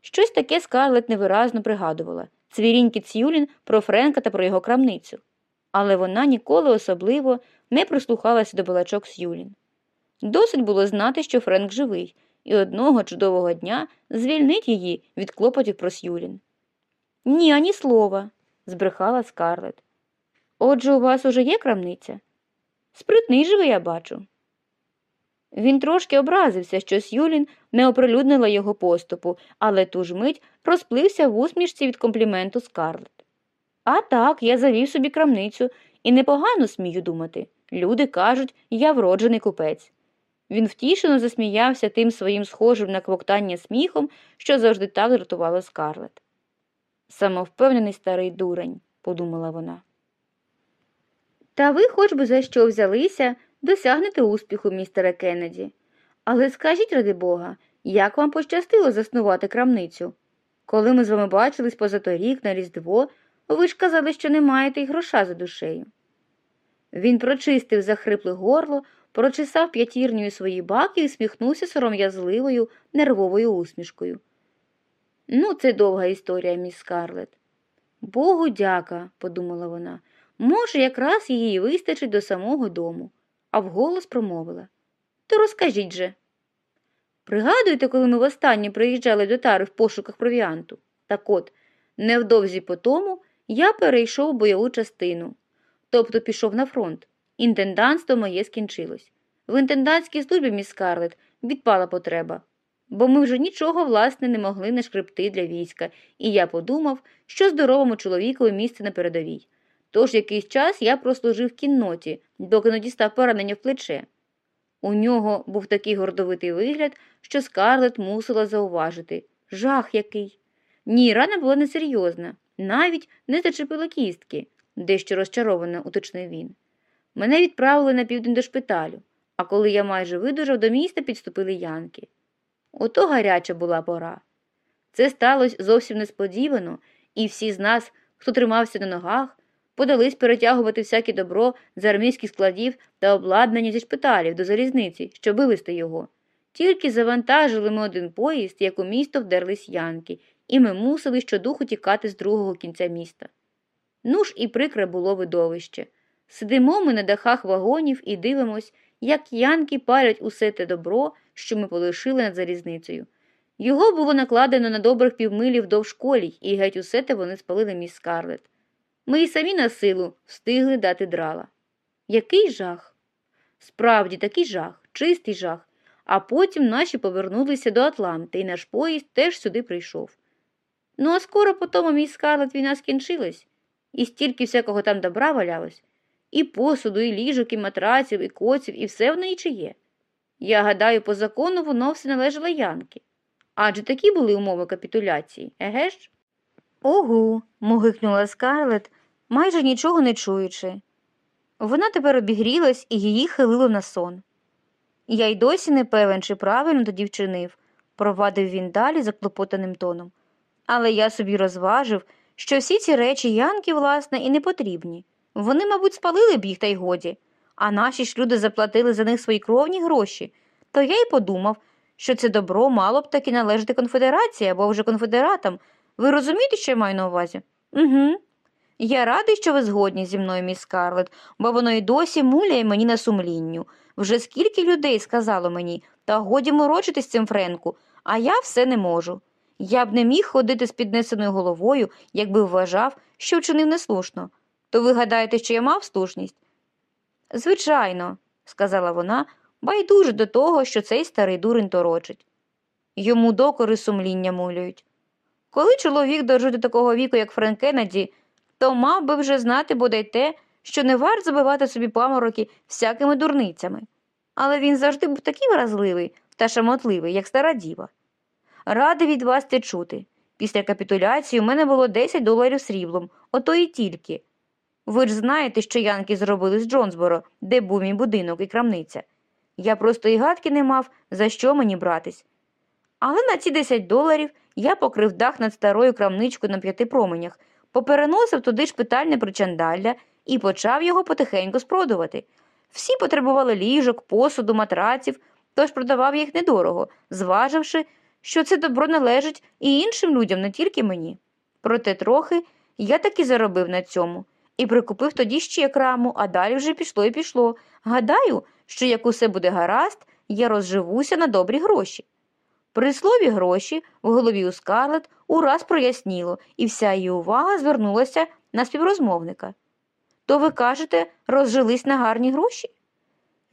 Щось таке скарлет невиразно пригадувала цвіріньки Цюлін про Френка та про його крамницю, але вона ніколи особливо не прислухалася до балачок Сюлін. Досить було знати, що Френк живий, і одного чудового дня звільнить її від клопотів про Сюлін. Ні, ані слова, збрехала Скарлет. Отже, у вас уже є крамниця? Спритний живий, я бачу. Він трошки образився, що Сюлін не оприлюднила його поступу, але ту ж мить розплився в усмішці від компліменту Скарлет. А так, я завів собі крамницю, і непогано смію думати. Люди кажуть, я вроджений купець. Він втішено засміявся тим своїм схожим на квоктання сміхом, що завжди так дратувало Скарлет. Самовпевнений старий дурень, подумала вона. Та ви хоч би за що взялися, досягнете успіху, містере Кеннеді. Але скажіть, ради Бога, як вам пощастило заснувати крамницю? Коли ми з вами бачились позаторік на Різдво, ви ж казали, що не маєте й гроша за душею. Він прочистив захрипле горло, прочесав п'ятірнею свої баки і сміхнувся сором'язливою, нервовою усмішкою. Ну, це довга історія, міс Скарлет. Богу дяка, подумала вона. Може, якраз її вистачить до самого дому, а вголос промовила. То розкажіть же. Пригадуєте, коли ми востаннє приїжджали до тари в пошуках провіанту? Так от, невдовзі по тому я перейшов бойову частину, тобто пішов на фронт. Інтендантство моє скінчилось. В інтендантській службі, міс Скарлет, відпала потреба, бо ми вже нічого, власне, не могли нашкребти для війська, і я подумав, що здоровому чоловікові місце на передовій. Тож якийсь час я прослужив в кінноті, доки не дістав поранення в плече. У нього був такий гордовитий вигляд, що скарлет мусила зауважити жах який. Ні, рана була несерйозна, навіть не зачепила кістки, дещо розчаровано уточнив він. Мене відправили на південь до шпиталю, а коли я майже видужав, до міста підступили янки. Ото гаряча була пора. Це сталося зовсім несподівано, і всі з нас, хто тримався на ногах, подались перетягувати всяке добро з армійських складів та обладнання зі шпиталів до залізниці, щоб вивезти його. Тільки завантажили ми один поїзд, як у місто вдерлись янки, і ми мусили щодуху тікати з другого кінця міста. Ну ж і прикре було видовище. Сидимо ми на дахах вагонів і дивимось, як янки палять усе те добро, що ми полишили над залізницею. Його було накладено на добрих півмилі вдовж колій, і геть усе те вони спалили міс Скарлет. Ми й самі на силу встигли дати драла. Який жах? Справді, такий жах, чистий жах. А потім наші повернулися до Атланти, і наш поїзд теж сюди прийшов. Ну, а скоро по тому мій скарлет війна скінчилась, і стільки всякого там добра валялось, і посуду, і ліжок, і матраців, і коців, і все в неї чиє. Я гадаю, по закону воно все належало Янки. Адже такі були умови капітуляції, еге ж? Огу, мугикнула скарлет, майже нічого не чуючи. Вона тепер обігрілась і її хилило на сон. Я й досі не певен, чи правильно тоді вчинив, провадив він далі заклопотаним тоном. Але я собі розважив, що всі ці речі Янки, власне, і не потрібні. Вони, мабуть, спалили б їх та й годі, а наші ж люди заплатили за них свої кровні гроші. То я й подумав, що це добро мало б таки належати конфедерації або вже конфедератам. Ви розумієте, що я маю на увазі? Угу. Я радий, що ви згодні зі мною, міс Скарлет, бо воно й досі муляє мені на сумлінню. Вже скільки людей сказало мені, та годі морочитись цим Френку, а я все не можу. Я б не міг ходити з піднесеною головою, якби вважав, що вчинив неслушно. То ви гадаєте, що я мав слушність? Звичайно, сказала вона, байдуже до того, що цей старий дурень торочить. Йому докори сумління мулюють. Коли чоловік дожив до такого віку, як Френк Кеннеді, то мав би вже знати бодай те, що не варт забивати собі памороки всякими дурницями. Але він завжди був такий вразливий та шамотливий, як стара діва. Радий від вас це чути. Після капітуляції у мене було 10 доларів сріблом, ото і тільки. Ви ж знаєте, що янки зробили з Джонсборо, де був мій будинок і крамниця. Я просто і гадки не мав, за що мені братись. Але на ці 10 доларів я покрив дах над старою крамничкою на п'яти променях, попереносив туди шпитальне причандалля і почав його потихеньку спродувати. Всі потребували ліжок, посуду, матраців, тож продавав їх недорого, зваживши, що це добро належить і іншим людям, не тільки мені. Проте трохи я таки заробив на цьому і прикупив тоді ще краму, а далі вже пішло і пішло. Гадаю, що як усе буде гаразд, я розживуся на добрі гроші. При слові гроші в голові у Скарлет ураз проясніло, і вся її увага звернулася на співрозмовника. То ви кажете, розжились на гарні гроші?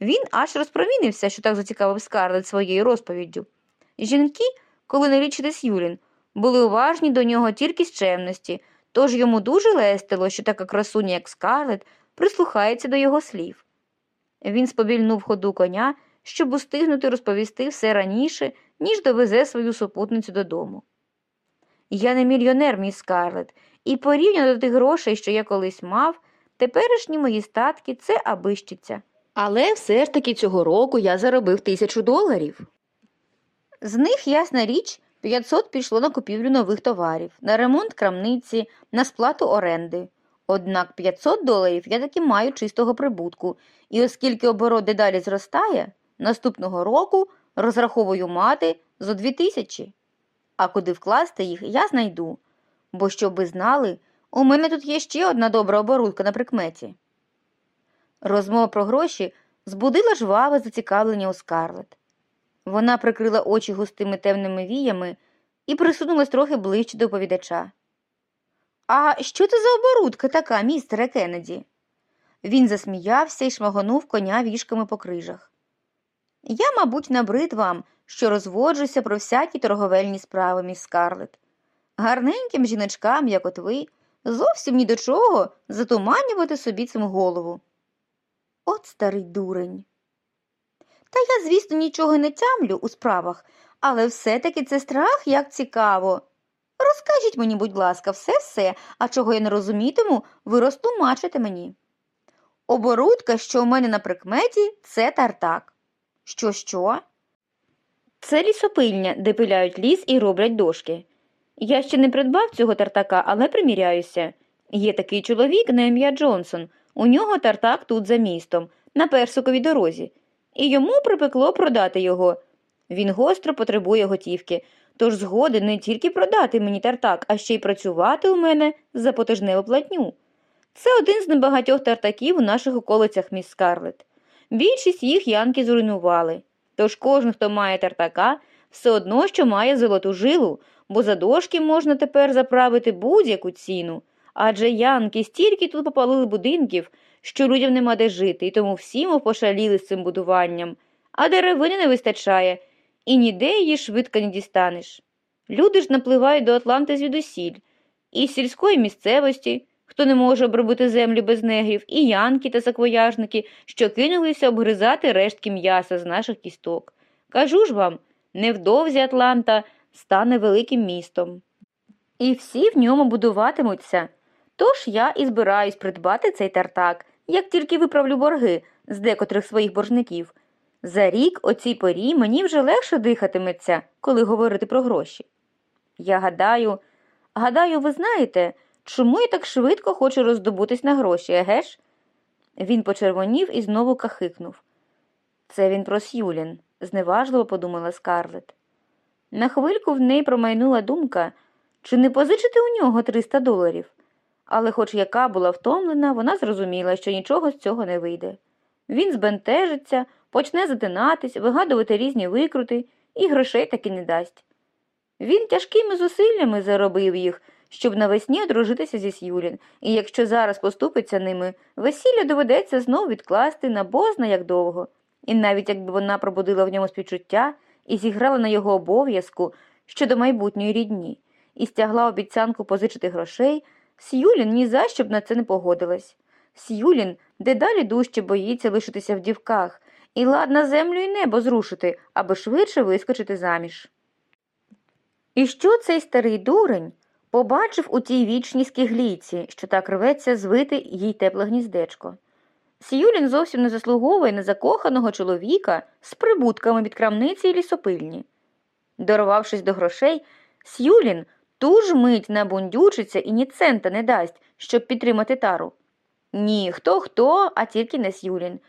Він аж розпромінився, що так зацікавив Скарлет своєю розповіддю. Жінки, коли не лічитись Юлін, були уважні до нього тільки з чемності, тож йому дуже лестило, що така красуня, як Скарлет, прислухається до його слів. Він сповільнув ходу коня, щоб устигнути розповісти все раніше, ніж довезе свою супутницю додому. Я не мільйонер, мій Скарлет, і порівняно до тих грошей, що я колись мав, теперішні мої статки це абищиця. Але все ж таки цього року я заробив тисячу доларів. З них, ясна річ, 500 пішло на купівлю нових товарів, на ремонт крамниці, на сплату оренди. Однак 500 доларів я таки маю чистого прибутку, і оскільки оборот дедалі зростає, наступного року розраховую мати зо 2000. А куди вкласти їх, я знайду. Бо, щоб ви знали, у мене тут є ще одна добра оборудка на прикметі. Розмова про гроші збудила жваве зацікавлення у Скарлет. Вона прикрила очі густими темними віями і присунулась трохи ближче до оповідача. А що це за оборудка така, містере Кеннеді?» Він засміявся і шмагонув коня вішками по крижах. Я, мабуть, набрид вам, що розводжуся про всякі торговельні справи, міс Скарлет. Гарненьким жіночкам, як от ви, зовсім ні до чого затуманювати собі цим голову. От старий дурень. Та я, звісно, нічого не тямлю у справах, але все-таки це страх як цікаво. Розкажіть мені, будь ласка, все-все, а чого я не розумітиму, ви розтлумачите мені. Оборудка, що у мене на прикметі, це тартак. Що, що? Це лісопильня, де пиляють ліс і роблять дошки. Я ще не придбав цього тартака, але приміряюся. Є такий чоловік на ім'я Джонсон. У нього тартак тут за містом, на персиковій дорозі, і йому припекло продати його. Він гостро потребує готівки, тож згоден не тільки продати мені тартак, а ще й працювати у мене за потижневу платню. Це один з небагатьох тартаків у наших околицях міс Скарлет. Більшість їх янки зруйнували. Тож кожен, хто має тартака, все одно, що має золоту жилу, бо за дошки можна тепер заправити будь-яку ціну. Адже янки стільки тут попалили будинків, що людям нема де жити, і тому всі мов пошаліли з цим будуванням, а деревини не вистачає, і ніде її швидко не дістанеш. Люди ж напливають до Атланти звідусіль, і з сільської місцевості, хто не може обробити землю без негрів, і янки та саквояжники, що кинулися обгризати рештки м'яса з наших кісток. Кажу ж вам, невдовзі Атланта стане великим містом. І всі в ньому будуватимуться. Тож я і збираюсь придбати цей тартак, як тільки виправлю борги з декотрих своїх боржників. За рік о цій порі мені вже легше дихатиметься, коли говорити про гроші. Я гадаю, гадаю, ви знаєте, чому я так швидко хочу роздобутись на гроші, еге ж? Він почервонів і знову кахикнув. Це він про Сюлін, зневажливо подумала Скарлет. На хвильку в неї промайнула думка, чи не позичити у нього 300 доларів. Але, хоч яка була втомлена, вона зрозуміла, що нічого з цього не вийде. Він збентежиться, почне затинатись, вигадувати різні викрути і грошей таки не дасть. Він тяжкими зусиллями заробив їх, щоб навесні одружитися зі Сюлін, і якщо зараз поступиться ними, весілля доведеться знов відкласти на бозна як довго. І навіть якби вона пробудила в ньому співчуття і зіграла на його обов'язку щодо майбутньої рідні, і стягла обіцянку позичити грошей, Сюлін ні за що б на це не погодилась. Сюлін дедалі дужче боїться лишитися в дівках і ладна землю і небо зрушити, аби швидше вискочити заміж. І що цей старий дурень побачив у тій вічній скиглійці, що так рветься звити їй тепле гніздечко? Сюлін зовсім не заслуговує на закоханого чоловіка з прибутками від крамниці і лісопильні. Дорвавшись до грошей, Сюлін ту ж мить набундючиться і ні цента не дасть, щоб підтримати тару. Ні, хто хто, а тільки не Сюлін.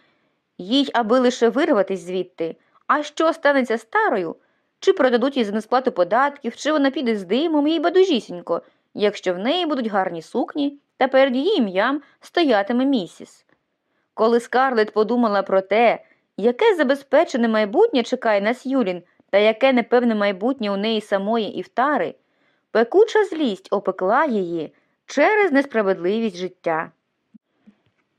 Їй аби лише вирватись звідти. А що станеться старою? Чи продадуть їй за несплату податків, чи вона піде з димом їй бадужісінько, якщо в неї будуть гарні сукні, та перед її ім'ям стоятиме місіс. Коли Скарлет подумала про те, Яке забезпечене майбутнє чекає нас Юлін, та яке непевне майбутнє у неї самої і в Тари? Пекуча злість опекла її через несправедливість життя.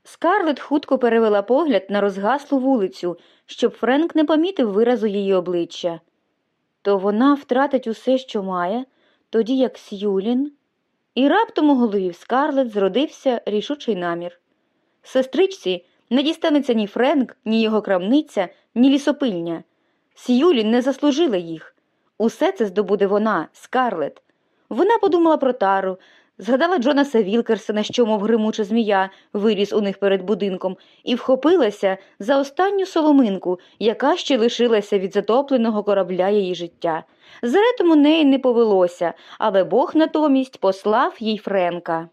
Скарлет хутко перевела погляд на розгаслу вулицю, щоб Френк не помітив виразу її обличчя. То вона втратить усе, що має, тоді як С'юлін. І раптом у голові в Скарлет зродився рішучий намір. Сестричці не дістанеться ні Френк, ні його крамниця, ні лісопильня. С'юлін не заслужила їх. Усе це здобуде вона, Скарлет. Вона подумала про тару, згадала Джонаса Вілкерсона, що, мов гримуча змія, виріс у них перед будинком, і вхопилася за останню соломинку, яка ще лишилася від затопленого корабля її життя. З у неї не повелося, але Бог натомість послав їй Френка.